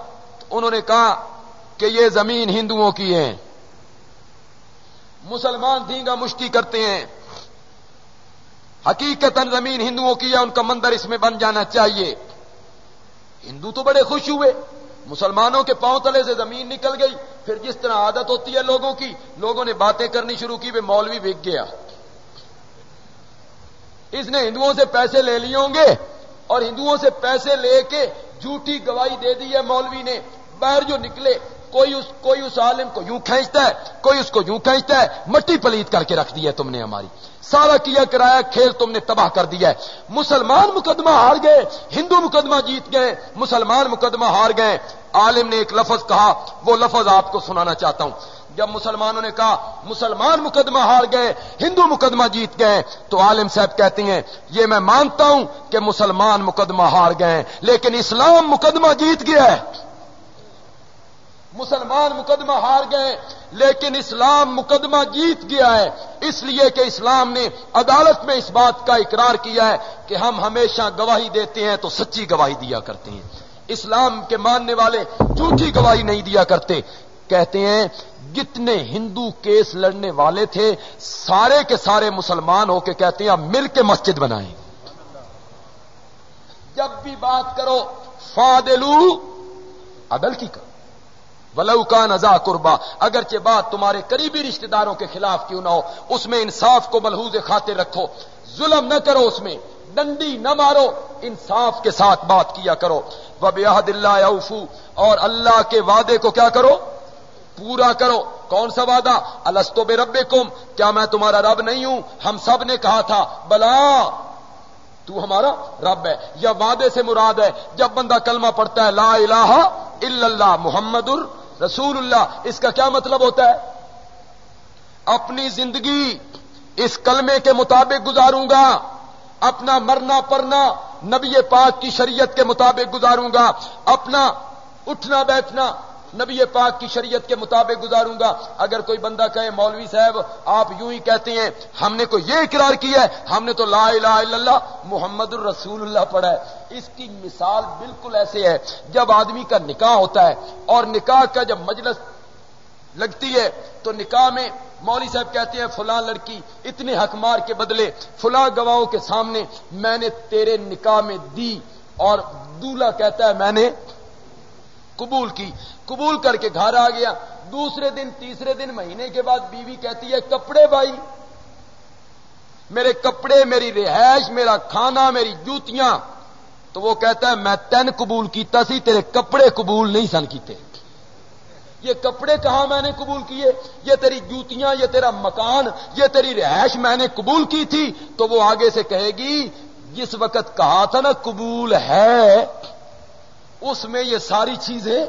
انہوں نے کہا کہ یہ زمین ہندوؤں کی ہے مسلمان دینگا مشتی کرتے ہیں۔ حقیقت زمین ہندوؤں کی ہے، ان کا مندر اس میں بن جانا چاہیے۔ ہندو تو بڑے خوش ہوئے۔ مسلمانوں کے پاؤں تلے سے زمین نکل گئی۔ پھر جس طرح عادت ہوتی ہے لوگوں کی، لوگوں نے باتیں کرنی شروع کی، وہ مولوی بک گیا۔ اس نے ہندوؤں سے پیسے لے لیے ہوں گے اور ہندوؤں سے پیسے لے کے جھوٹی گواہی دے دی ہے مولوی نے۔ باہر جو نکلے، کوئی اس کوئی اس عالم کو یوں کھینچتا ہے، کوئی اس کو یوں کھینچتا ہے، مٹی پلیت کر کے رکھ دی ہے تم نے ہماری۔ سارا کیا کرایا، کھیل تم نے تباہ کر دیا ہے۔ مسلمان مقدمہ ہار گئے، ہندو مقدمہ جیت گئے، مسلمان مقدمہ ہار گئے۔ عالم نے ایک لفظ کہا، وہ لفظ آپ کو سنانا چاہتا ہوں۔ جب مسلمانوں نے کہا مسلمان مقدمہ ہار گئے، ہندو مقدمہ جیت گئے، تو عالم صاحب کہتے ہیں، یہ میں مانتا ہوں کہ مسلمان مقدمہ ہار گئے لیکن اسلام مقدمہ جیت گیا ہے۔ مسلمان مقدمہ ہار گئے لیکن اسلام مقدمہ جیت گیا ہے۔ اس لیے کہ اسلام نے عدالت میں اس بات کا اقرار کیا ہے کہ ہم ہمیشہ گواہی دیتے ہیں تو سچی گواہی دیا کرتے ہیں۔ اسلام کے ماننے والے جھوٹی گواہی نہیں دیا کرتے۔ کہتے ہیں جتنے ہندو کیس لڑنے والے تھے، سارے کے سارے مسلمان ہو کے کہتے ہیں مل کے مسجد بنائیں۔ جب بھی بات کرو فادلو عدل کی کرو۔ ولو کا نزا قربا، اگرچہ بات تمہارے قریبی رشتہ داروں کے خلاف کیوں نہ ہو، اس میں انصاف کو ملحوظ خاطر رکھو۔ ظلم نہ کرو اس میں ڈنڈی نہ مارو، انصاف کے ساتھ بات کیا کرو۔ وہ بیاہ دلہ اوفو اور اللہ کے وعدے کو کیا کرو؟ پورا کرو۔ کون سا وعدہ؟ السطو بے رب کیا میں تمہارا رب نہیں ہوں؟ ہم سب نے کہا تھا، بلا، تو ہمارا رب ہے۔ یا وعدے سے مراد ہے، جب بندہ کلمہ پڑتا ہے، لا الہ الا اللہ، محمد رسول اللہ اس کا کیا مطلب ہوتا ہے؟ اپنی زندگی اس کلمے کے مطابق گزاروں گا، اپنا مرنا پرنا نبی پاک کی شریعت کے مطابق گزاروں گا، اپنا اٹھنا بیٹھنا نبی پاک کی شریعت کے مطابق گزاروں گا۔ اگر کوئی بندہ کہے، مولوی صاحب، آپ یوں ہی کہتے ہیں، ہم نے کوئی یہ اقرار کیا ہے، ہم نے تو لا الہ الا اللہ، محمد الرسول اللہ پڑھا ہے۔ اس کی مثال بالکل ایسے ہے، جب آدمی کا نکاح ہوتا ہے اور نکاح کا جب مجلس لگتی ہے، تو نکاح میں مولوی صاحب کہتے ہیں، فلاں لڑکی اتنے حق مار کے بدلے، فلاں گواہوں کے سامنے میں نے تیرے نکاح میں دی اور دولہا کہتا ہے، میں نے قبول کی۔ قبول کر کے گھر آ گیا۔ دوسرے دن، تیسرے دن، مہینے کے بعد بیوی کہتی ہے، کپڑے بھائی، میرے کپڑے، میری رہائش، میرا کھانا، میری جوتیاں تو وہ کہتا ہے، میں تین قبول کیتا سی، تیرے کپڑے قبول نہیں سن کیتے۔ یہ کپڑے کہاں میں نے قبول کیے؟ یہ تیری جوتیاں، یہ تیرا مکان، یہ تیری رہائش میں نے قبول کی تھی۔ تو وہ آگے سے کہے گی، جس وقت کہا تھا نا قبول ہے، اس میں یہ ساری چیزیں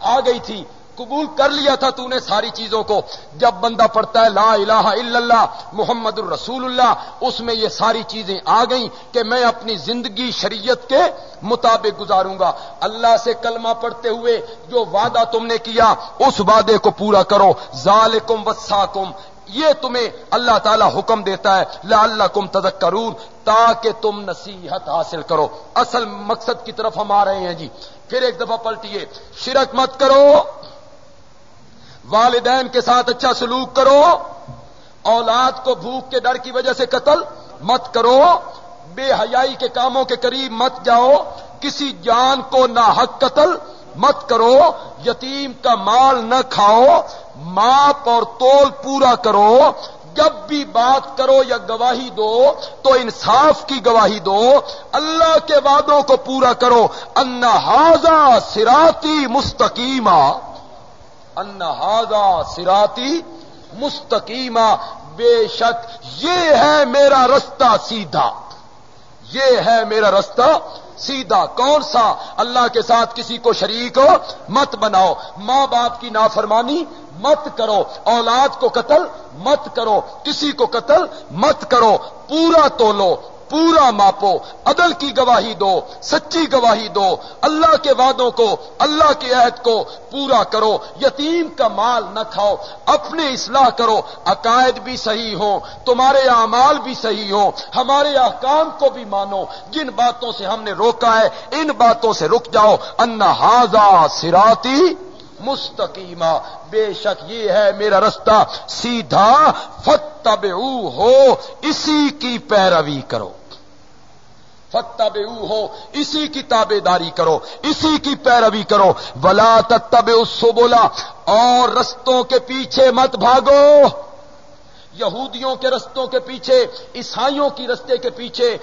آ گئی تھی، قبول کر لیا تھا تو نے ساری چیزوں کو۔ جب بندہ پڑھتا ہے، لا الہ الا اللہ، محمد الرسول اللہ، اس میں یہ ساری چیزیں آ گئیں کہ میں اپنی زندگی شریعت کے مطابق گزاروں گا۔ اللہ سے کلمہ پڑھتے ہوئے جو وعدہ تم نے کیا، اس وعدے کو پورا کرو۔ ذالکم وساکم، یہ تمہیں اللہ تعالی حکم دیتا ہے۔ لا اللہ کم تدک تاکہ تم نصیحت حاصل کرو۔ اصل مقصد کی طرف ہم آ رہے ہیں جی۔ پھر ایک دفعہ پلٹیے، شرک مت کرو۔ والدین کے ساتھ اچھا سلوک کرو۔ اولاد کو بھوک کے ڈر کی وجہ سے قتل مت کرو۔ بے حیائی کے کاموں کے قریب مت جاؤ۔ کسی جان کو نہ حق قتل مت کرو۔ یتیم کا مال نہ کھاؤ۔ ماپ اور تول پورا کرو۔ جب بھی بات کرو یا گواہی دو، تو انصاف کی گواہی دو۔ اللہ کے وعدوں کو پورا کرو۔ انہذا سراتی مستقیمہ انہذا سراتی مستقیمہ بے شک یہ ہے میرا رستہ سیدھا۔ یہ ہے میرا رستہ سیدھا کون سا اللہ کے ساتھ کسی کو شریک ہو، مت بناؤ۔ ماں باپ کی نافرمانی مت کرو۔ اولاد کو قتل مت کرو۔ کسی کو قتل مت کرو۔ پورا تولو۔ پورا ماپو، عدل کی گواہی دو، سچی گواہی دو، اللہ کے وعدوں کو، اللہ کے عہد کو پورا کرو، یتیم کا مال نہ کھاؤ اپنے اصلاح کرو، عقائد بھی صحیح ہوں، تمہارے اعمال بھی صحیح ہوں، ہمارے احکام کو بھی مانو، جن باتوں سے ہم نے روکا ہے، ان باتوں سے رک جاؤ انہذا سراتی مستقیمہ۔ بے شک یہ ہے میرا رستہ، سیدھا فتب ہو اسی کی پیروی کرو۔ فتب ہو اسی کی تابے داری کرو، اسی کی پیروی کرو۔ ولا تب سو بولا اور رستوں کے پیچھے مت بھاگو۔ یہودیوں کے رستوں کے پیچھے، عیسائیوں کی رستے کے پیچھے،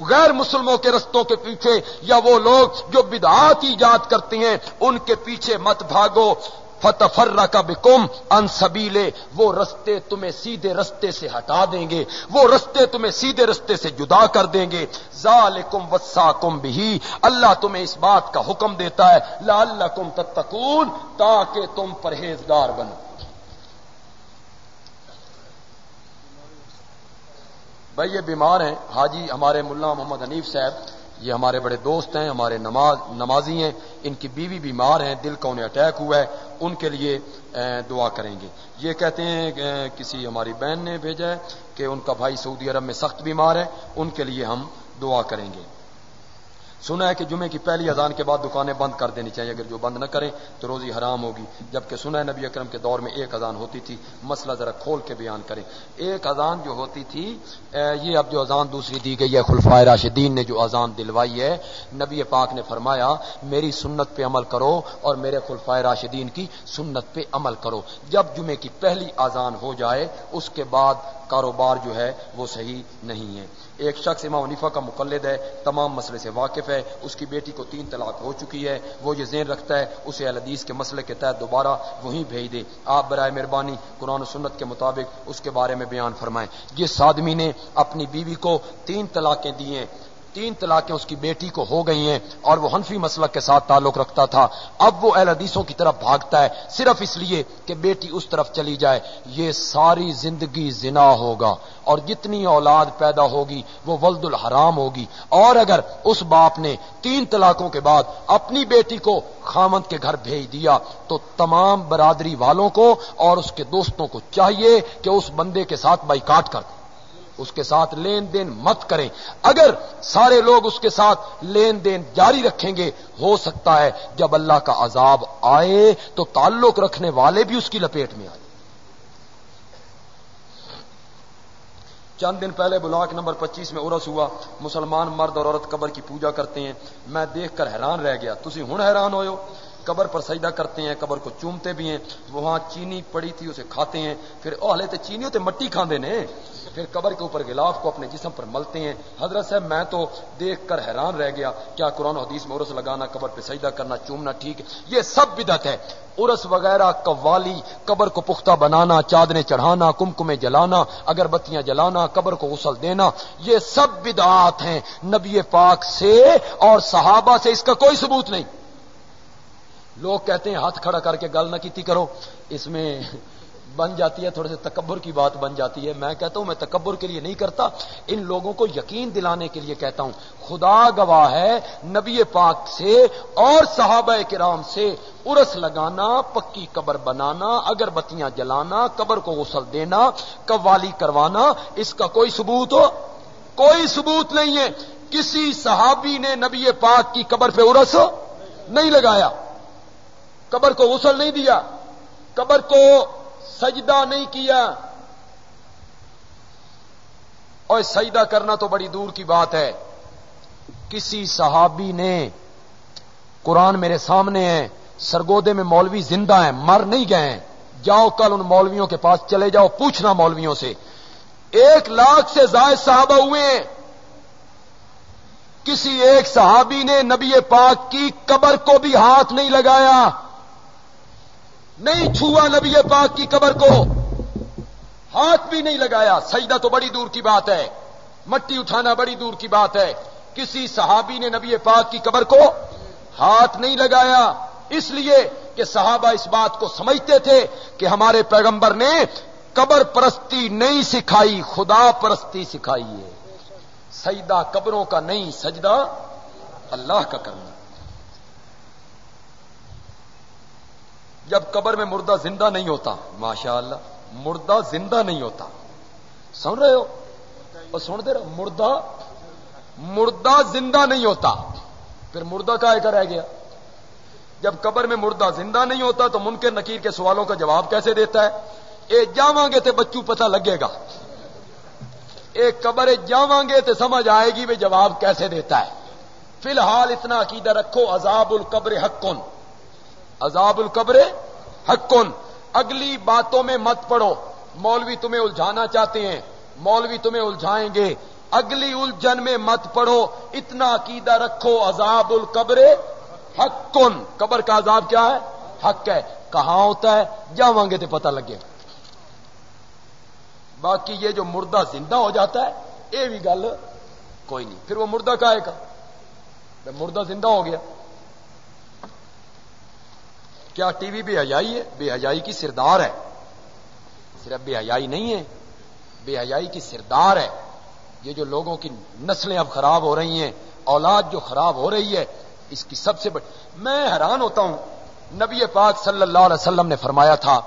غیر مسلموں کے رستوں کے پیچھے، یا وہ لوگ جو بدعات ایجاد کرتے ہیں، ان کے پیچھے مت بھاگو۔ فتفر کا بکم ان سبیلے وہ رستے تمہیں سیدھے رستے سے ہٹا دیں گے، وہ رستے تمہیں سیدھے رستے سے جدا کر دیں گے۔ ذالکم وساکم بھی اللہ تمہیں اس بات کا حکم دیتا ہے، لعلکم تتقون، تاکہ تم پرہیزگار بنو۔ بھائی یہ بیمار ہیں، حاجی ہمارے ملا محمد حنیف صاحب یہ ہمارے بڑے دوست ہیں، ہمارے نماز، نمازی ہیں، ان کی بیوی بیمار ہیں، دل کا انہیں اٹیک ہوا ہے، ان کے لیے دعا کریں گے۔ یہ کہتے ہیں کسی ہماری بہن نے بھیجا ہے کہ ان کا بھائی سعودی عرب میں سخت بیمار ہے، ان کے لیے ہم دعا کریں گے۔ سنا ہے کہ جمعے کی پہلی اذان کے بعد دکانیں بند کر دینی چاہیے، اگر جو بند نہ کریں تو روزی حرام ہوگی۔ جبکہ سنا ہے نبی اکرم کے دور میں ایک اذان ہوتی تھی، مسئلہ ذرا کھول کے بیان کریں۔ ایک اذان جو ہوتی تھی یہ اب جو اذان دوسری دی گئی ہے، خلفائے راشدین نے جو اذان دلوائی ہے، نبی پاک نے فرمایا، میری سنت پہ عمل کرو اور میرے خلفائے راشدین کی سنت پہ عمل کرو۔ جب جمعے کی پہلی اذان ہو جائے، اس کے بعد کاروبار جو ہے وہ صحیح نہیں ہے۔ ایک شخص امام منیفا کا مقلد ہے، تمام مسئلے سے واقف ہے، اس کی بیٹی کو تین طلاق ہو چکی ہے، وہ یہ ذہن رکھتا ہے، اسے الحدیث کے مسئلے کے تحت دوبارہ وہیں بھیج دے۔ آپ برائے مہربانی قرآن و سنت کے مطابق اس کے بارے میں بیان فرمائیں۔ جس آدمی نے اپنی بیوی کو تین طلاقیں دی ہیں۔ تین طلاقیں اس کی بیٹی کو ہو گئی ہیں اور وہ حنفی مسلک کے ساتھ تعلق رکھتا تھا۔ اب وہ اہل حدیثوں کی طرف بھاگتا ہے۔ صرف اس لیے کہ بیٹی اس طرف چلی جائے۔ یہ ساری زندگی زنا ہوگا اور جتنی اولاد پیدا ہوگی وہ ولد الحرام ہوگی۔ اور اگر اس باپ نے تین طلاقوں کے بعد اپنی بیٹی کو خامند کے گھر بھیج دیا تو تمام برادری والوں کو اور اس کے دوستوں کو چاہیے کہ اس بندے کے ساتھ بائی کاٹ کر دیں اس کے ساتھ لین دین مت کریں۔ اگر سارے لوگ اس کے ساتھ لین دین جاری رکھیں گے، ہو سکتا ہے جب اللہ کا عذاب آئے تو تعلق رکھنے والے بھی اس کی لپیٹ میں آئے چند دن پہلے بلاک نمبر پچیس میں عرس ہوا، مسلمان مرد اور عورت قبر کی پوجا کرتے ہیں۔ میں دیکھ کر حیران رہ گیا۔ تھی ہوں حیران ہو؟ قبر پر سجدہ کرتے ہیں، قبر کو چومتے بھی ہیں، وہاں چینی پڑی تھی، اسے کھاتے ہیں، پھر اوہلے تے چینی ہوتے مٹی کھاندے نے، پھر قبر کے اوپر گلاف کو اپنے جسم پر ملتے ہیں۔ حضرت صاحب، میں تو دیکھ کر حیران رہ گیا، کیا قرآن و حدیث میں عرس لگانا، قبر پہ سجدہ کرنا، چومنا ٹھیک ہے؟ یہ سب بدت ہے۔ عرس وغیرہ قوالی قبر کو پختہ بنانا، چادریں چڑھانا کمکمے جلانا اگر بتیاں جلانا، قبر کو غسل دینا، یہ سب بدعات ہیں۔ نبی پاک سے اور صحابہ سے اس کا کوئی ثبوت نہیں۔ لوگ کہتے ہیں ہاتھ کھڑا کر کے گل نہ کیتی کرو۔ اس میں بن جاتی ہے، تھوڑے سے تکبر کی بات بن جاتی ہے۔ میں کہتا ہوں، میں تکبر کے لیے نہیں کرتا، ان لوگوں کو یقین دلانے کے لیے کہتا ہوں۔ خدا گواہ ہے، نبی پاک سے اور صحابہ کرام سے ارس لگانا، پکی قبر بنانا اگر بتیاں جلانا، قبر کو غسل دینا، قوالی کروانا، اس کا کوئی ثبوت ہو؟ کوئی ثبوت نہیں ہے۔ کسی صحابی نے نبی پاک کی قبر پہ ارس نہیں لگایا۔ قبر کو غسل نہیں دیا، قبر کو سجدہ نہیں کیا۔ اور سجدہ کرنا تو بڑی دور کی بات ہے۔ کسی صحابی نے قرآن میرے سامنے ہے، سرگودے میں مولوی زندہ ہیں، مر نہیں گئے ہیں۔ جاؤ کل ان مولویوں کے پاس چلے جاؤ، پوچھنا مولویوں سے۔ ایک لاکھ سے زائد صحابہ ہوئے ہیں۔ کسی ایک صحابی نے نبی پاک کی قبر کو بھی ہاتھ نہیں لگایا۔ نہیں چھوا نبی پاک کی قبر کو۔ ہاتھ بھی نہیں لگایا۔ سجدہ تو بڑی دور کی بات ہے۔ مٹی اٹھانا بڑی دور کی بات ہے۔ کسی صحابی نے نبی پاک کی قبر کو ہاتھ نہیں لگایا۔ اس لیے کہ صحابہ اس بات کو سمجھتے تھے کہ ہمارے پیغمبر نے قبر پرستی نہیں سکھائی، خدا پرستی سکھائی ہے۔ سجدہ قبروں کا نہیں، سجدہ اللہ کا کرنا۔ جب قبر میں مردہ زندہ نہیں ہوتا ماشاء اللہ مردہ زندہ نہیں ہوتا۔ سن رہے ہو؟ اور سن دے رہے مردہ مردہ زندہ نہیں ہوتا۔ پھر مردہ کا ایک رہ گیا؟ جب قبر میں مردہ زندہ نہیں ہوتا تو منکر نکیر کے سوالوں کا جواب کیسے دیتا ہے؟ اے جاواں گے تو بچوں پتہ لگے گا۔ ایک قبر جاواں گے تو سمجھ آئے گی وہ جواب کیسے دیتا ہے۔ فی الحال اتنا عقیدہ رکھو، عذاب القبر حقن۔ عذاب القبر حقن۔ اگلی باتوں میں مت پڑو مولوی تمہیں الجھانا چاہتے ہیں۔ مولوی تمہیں الجھائیں گے۔ اگلی الجھن میں مت پڑھو۔ اتنا عقیدہ رکھو۔ عذاب القبر حق کن قبر کا عذاب کیا ہے؟ حق ہے۔ کہاں ہوتا ہے؟ جاواں گے تو پتہ لگے۔ باقی یہ جو مردہ زندہ ہو جاتا ہے، یہ بھی گل کوئی نہیں۔ پھر وہ مردہ کا ہے کا مردہ زندہ ہو گیا۔ کیا ٹی وی بے حیائی ہے؟ بے حیائی کی سردار ہے۔ صرف بے حیائی نہیں ہے، بے حیائی کی سردار ہے۔ یہ جو لوگوں کی نسلیں اب خراب ہو رہی ہیں، اولاد جو خراب ہو رہی ہے، اس کی سب سے بڑی میں حیران ہوتا ہوں۔ نبی پاک صلی اللہ علیہ وسلم نے فرمایا تھا،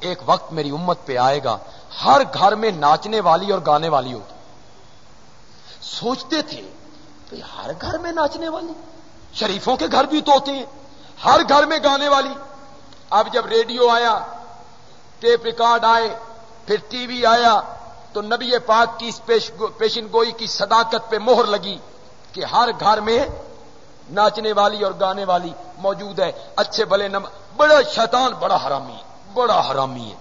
ایک وقت میری امت پہ آئے گا، ہر گھر میں ناچنے والی اور گانے والی ہوگی۔ سوچتے تھے کہ ہر گھر میں ناچنے والی، شریفوں کے گھر بھی تو ہوتے ہیں۔ ہر گھر میں گانے والی۔ اب جب ریڈیو آیا، ٹیپ ریکارڈ آئے، پھر ٹی وی آیا، تو نبی پاک کی اس پیشن گوئی کی صداقت پہ مہر لگی کہ ہر گھر میں ناچنے والی اور گانے والی موجود ہے۔ اچھے بھلے نم، بڑا شیطان، بڑا حرامی بڑا حرامی ہے۔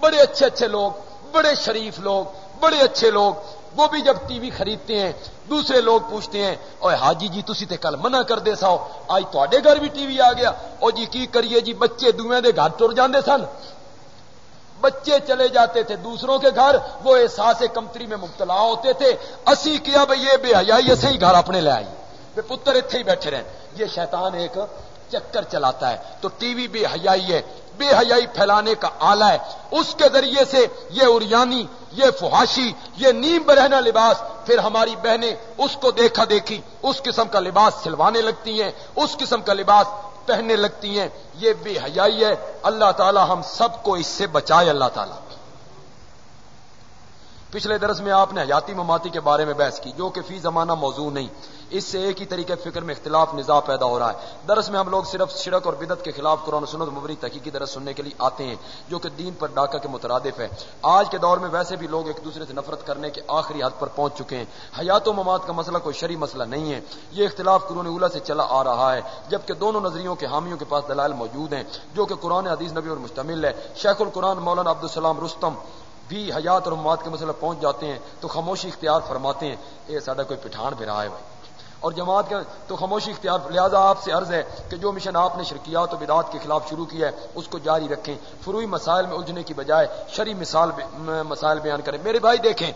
بڑے اچھے اچھے لوگ، بڑے شریف لوگ، بڑے اچھے لوگ وہ بھی جب ٹی وی خریدتے ہیں، دوسرے لوگ پوچھتے ہیں اور حاجی جی تھی تے کل منع کر دے ساؤ۔ آج تے گھر بھی ٹی وی آ گیا۔ اور جی کی کریے جی؟ بچے دویں دے گھر تر جاندے سن۔ بچے چلے جاتے تھے دوسروں کے گھر، وہ احساس کمتری میں مبتلا ہوتے تھے۔ اسی کیا بھائی یہ بے حیائی ایسے ہی گھر اپنے لے آئی پتر اتنے ہی بیٹھے رہے یہ شیطان ایک چکر چلاتا ہے تو ٹی وی بے حیائی ہے، بے حیائی پھیلانے کا آلہ ہے۔ اس کے ذریعے سے یہ اریانی یہ فحاشی، یہ نیم برہنا لباس، پھر ہماری بہنیں اس کو دیکھا دیکھی، اس قسم کا لباس سلوانے لگتی ہیں، اس قسم کا لباس پہننے لگتی ہیں۔ یہ بے حیائی ہے۔ اللہ تعالی ہم سب کو اس سے بچائے، اللہ تعالی۔ پچھلے درس میں آپ نے حیاتی مماتی کے بارے میں بحث کی، جو کہ فی زمانہ موضوع نہیں، اس سے ایک ہی طریقے فکر میں اختلاف نظام پیدا ہو رہا ہے۔ درس میں ہم لوگ صرف شرک اور بدت کے خلاف قرآن و سنت مبری تحقیقی درس سننے کے لیے آتے ہیں، جو کہ دین پر ڈاکہ کے مترادف ہے آج کے دور میں ویسے بھی لوگ ایک دوسرے سے نفرت کرنے کے آخری حد پر پہنچ چکے ہیں۔ حیات و مماد کا مسئلہ کوئی شری مسئلہ نہیں ہے۔ یہ اختلاف قرآن اولا سے چلا آ رہا ہے، جبکہ دونوں نظریوں کے حامیوں کے پاس دلائل موجود ہیں، جو کہ قرآن عدیز نبی اور مشتمل ہے۔ شیخ القرآن مولانا عبدالسلام رستم بھی حیات اور مماد کے مسئلہ پہنچ جاتے ہیں تو خاموشی اختیار فرماتے ہیں یہ سارا کوئی پٹھان بھی رہا ہے بھائی۔ اور جماعت کا تو خاموشی اختیار، لہذا آپ سے عرض ہے کہ جو مشن آپ نے شرکیات و بدعات کے خلاف شروع کیا ہے، اس کو جاری رکھیں۔ فروئی مسائل میں الجھنے کی بجائے شری مثال مسائل بیان کریں۔ میرے بھائی دیکھیں،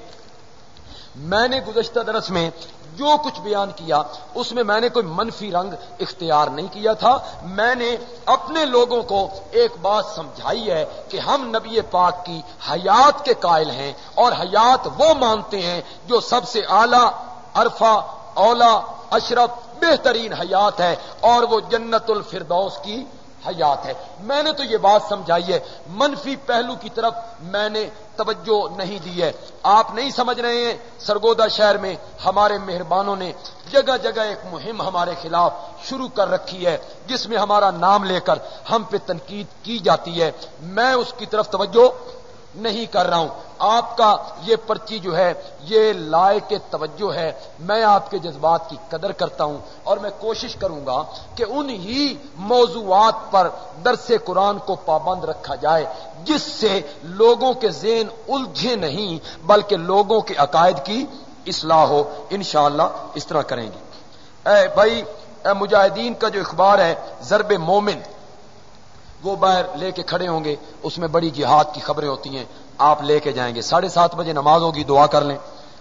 میں نے گزشتہ درس میں جو کچھ بیان کیا، اس میں میں نے کوئی منفی رنگ اختیار نہیں کیا تھا۔ میں نے اپنے لوگوں کو ایک بات سمجھائی ہے کہ ہم نبی پاک کی حیات کے قائل ہیں اور حیات وہ مانتے ہیں جو سب سے اعلی، عرفہ اولا اشرف، بہترین حیات ہے اور وہ جنت الفردوس کی حیات ہے۔ میں نے تو یہ بات سمجھائی ہے، منفی پہلو کی طرف میں نے توجہ نہیں دی ہے۔ آپ نہیں سمجھ رہے ہیں، سرگودا شہر میں ہمارے مہربانوں نے جگہ جگہ ایک مہم ہمارے خلاف شروع کر رکھی ہے، جس میں ہمارا نام لے کر ہم پہ تنقید کی جاتی ہے۔ میں اس کی طرف توجہ نہیں کر رہا ہوں۔ آپ کا یہ پرچی جو ہے، یہ لائے کے توجہ ہے۔ میں آپ کے جذبات کی قدر کرتا ہوں اور میں کوشش کروں گا کہ انہی موضوعات پر درس قرآن کو پابند رکھا جائے، جس سے لوگوں کے ذہن الجھے نہیں، بلکہ لوگوں کے عقائد کی اصلاح ہو۔ انشاءاللہ اس طرح کریں گے۔ اے بھائی، اے مجاہدین کا جو اخبار ہے، ضرب مومن وہ باہر لے کے کھڑے ہوں گے، اس میں بڑی جہاد کی خبریں ہوتی ہیں۔ آپ لے کے جائیں گے۔ ساڑھے سات بجے نماز ہوگی، دعا کر لیں۔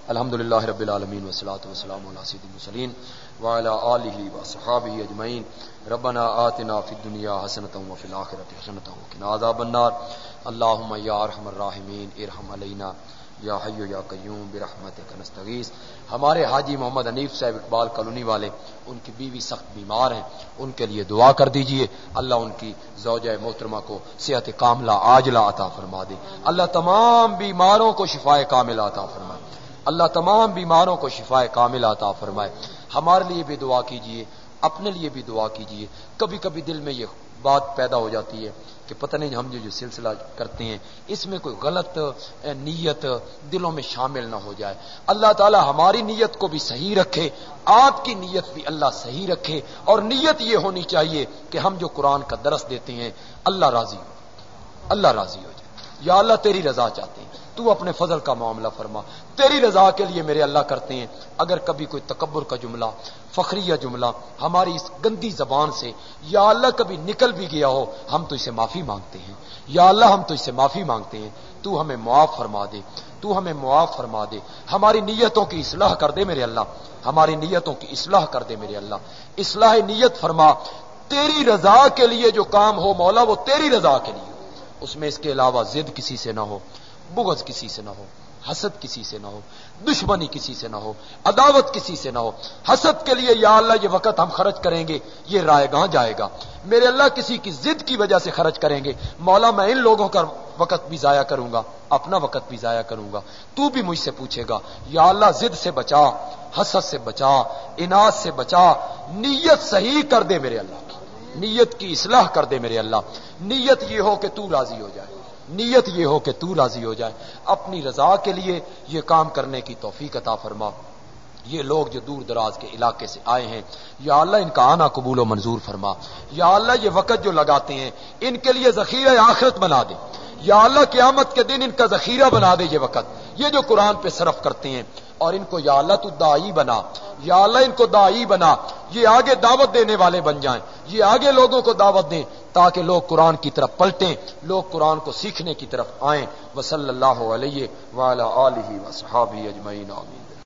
الحمد للہ رب العالمین وسلاۃ وسلم سید المسلین وعلى آله وصحابه أجمعين ربنا آتنا في الدنيا حسنة وفي الآخرة حسنة وقنا عذاب النار۔ اللهم يا ارحم الراحمين ارحم علینا۔ یا حیو یا قیوم برحمت نستغیث۔ ہمارے حاجی محمد حنیف صاحب اقبال کالونی والے، ان کی بیوی سخت بیمار ہیں ان کے لیے دعا کر دیجیے۔ اللہ ان کی زوجہ محترمہ کو صحت کاملہ آجلا عطا فرما دے۔ اللہ تمام بیماروں کو شفا کاملہ عطا فرمائے۔ اللہ تمام بیماروں کو شفا کاملہ عطا فرمائے۔ ہمارے لیے بھی دعا کیجیے، اپنے لیے بھی دعا کیجیے۔ کبھی کبھی دل میں یہ بات پیدا ہو جاتی ہے کہ پتہ نہیں ہم جو جو سلسلہ کرتے ہیں، اس میں کوئی غلط نیت دلوں میں شامل نہ ہو جائے۔ اللہ تعالی ہماری نیت کو بھی صحیح رکھے، آپ کی نیت بھی اللہ صحیح رکھے۔ اور نیت یہ ہونی چاہیے کہ ہم جو قرآن کا درس دیتے ہیں، اللہ راضی ہو۔ اللہ راضی ہو جائے۔ یا اللہ تیری رضا چاہتے ہیں۔ تو اپنے فضل کا معاملہ فرما۔ تیری رضا کے لیے میرے اللہ کرتے ہیں۔ اگر کبھی کوئی تکبر کا جملہ، فخریہ جملہ ہماری اس گندی زبان سے یا اللہ کبھی نکل بھی گیا ہو، ہم تو اسے معافی مانگتے ہیں۔ یا اللہ، ہم تو اسے معافی مانگتے ہیں۔ تو ہمیں معاف فرما دے۔ تو ہمیں معاف فرما دے۔ ہماری نیتوں کی اصلاح کر دے میرے اللہ۔ ہماری نیتوں کی اصلاح کر دے میرے اللہ۔ اصلاح نیت فرما۔ تیری رضا کے لیے جو کام ہو مولا، وہ تیری رضا کے لیے۔ اس میں اس کے علاوہ ضد کسی سے نہ ہو۔ بغض کسی سے نہ ہو، حسد کسی سے نہ ہو، دشمنی کسی سے نہ ہو، عداوت کسی سے نہ ہو۔ حسد کے لیے یا اللہ یہ وقت ہم خرچ کریں گے، یہ رائے گاہ جائے گا؟ میرے اللہ کسی کی ضد کی وجہ سے خرچ کریں گے۔ مولا میں ان لوگوں کا وقت بھی ضائع کروں گا، اپنا وقت بھی ضائع کروں گا۔ تو بھی مجھ سے پوچھے گا، یا اللہ ضد سے بچا، حسد سے بچا، اناج سے بچا، نیت صحیح کر دے میرے اللہ کی، نیت کی اصلاح کر دے میرے اللہ۔ نیت یہ ہو کہ تو راضی ہو جائے۔ نیت یہ ہو کہ تو راضی ہو جائے، اپنی رضا کے لیے یہ کام کرنے کی توفیق عطا فرما۔ یہ لوگ جو دور دراز کے علاقے سے آئے ہیں، یا اللہ ان کا آنا قبول و منظور فرما۔ یا اللہ یہ وقت جو لگاتے ہیں، ان کے لیے ذخیرہ آخرت بنا دے۔ یا اللہ قیامت کے دن ان کا ذخیرہ بنا دے یہ وقت۔ یہ جو قرآن پہ صرف کرتے ہیں اور ان کو یا اللہ تو دائی بنا، یا اللہ ان کو دائی بنا، یہ آگے دعوت دینے والے بن جائیں، یہ آگے لوگوں کو دعوت دیں تاکہ لوگ قرآن کی طرف پلٹیں، لوگ قرآن کو سیکھنے کی طرف آئیں۔ وصلی اللہ علیہ وعلی آلہ وصحابہ اجمعین، آمین۔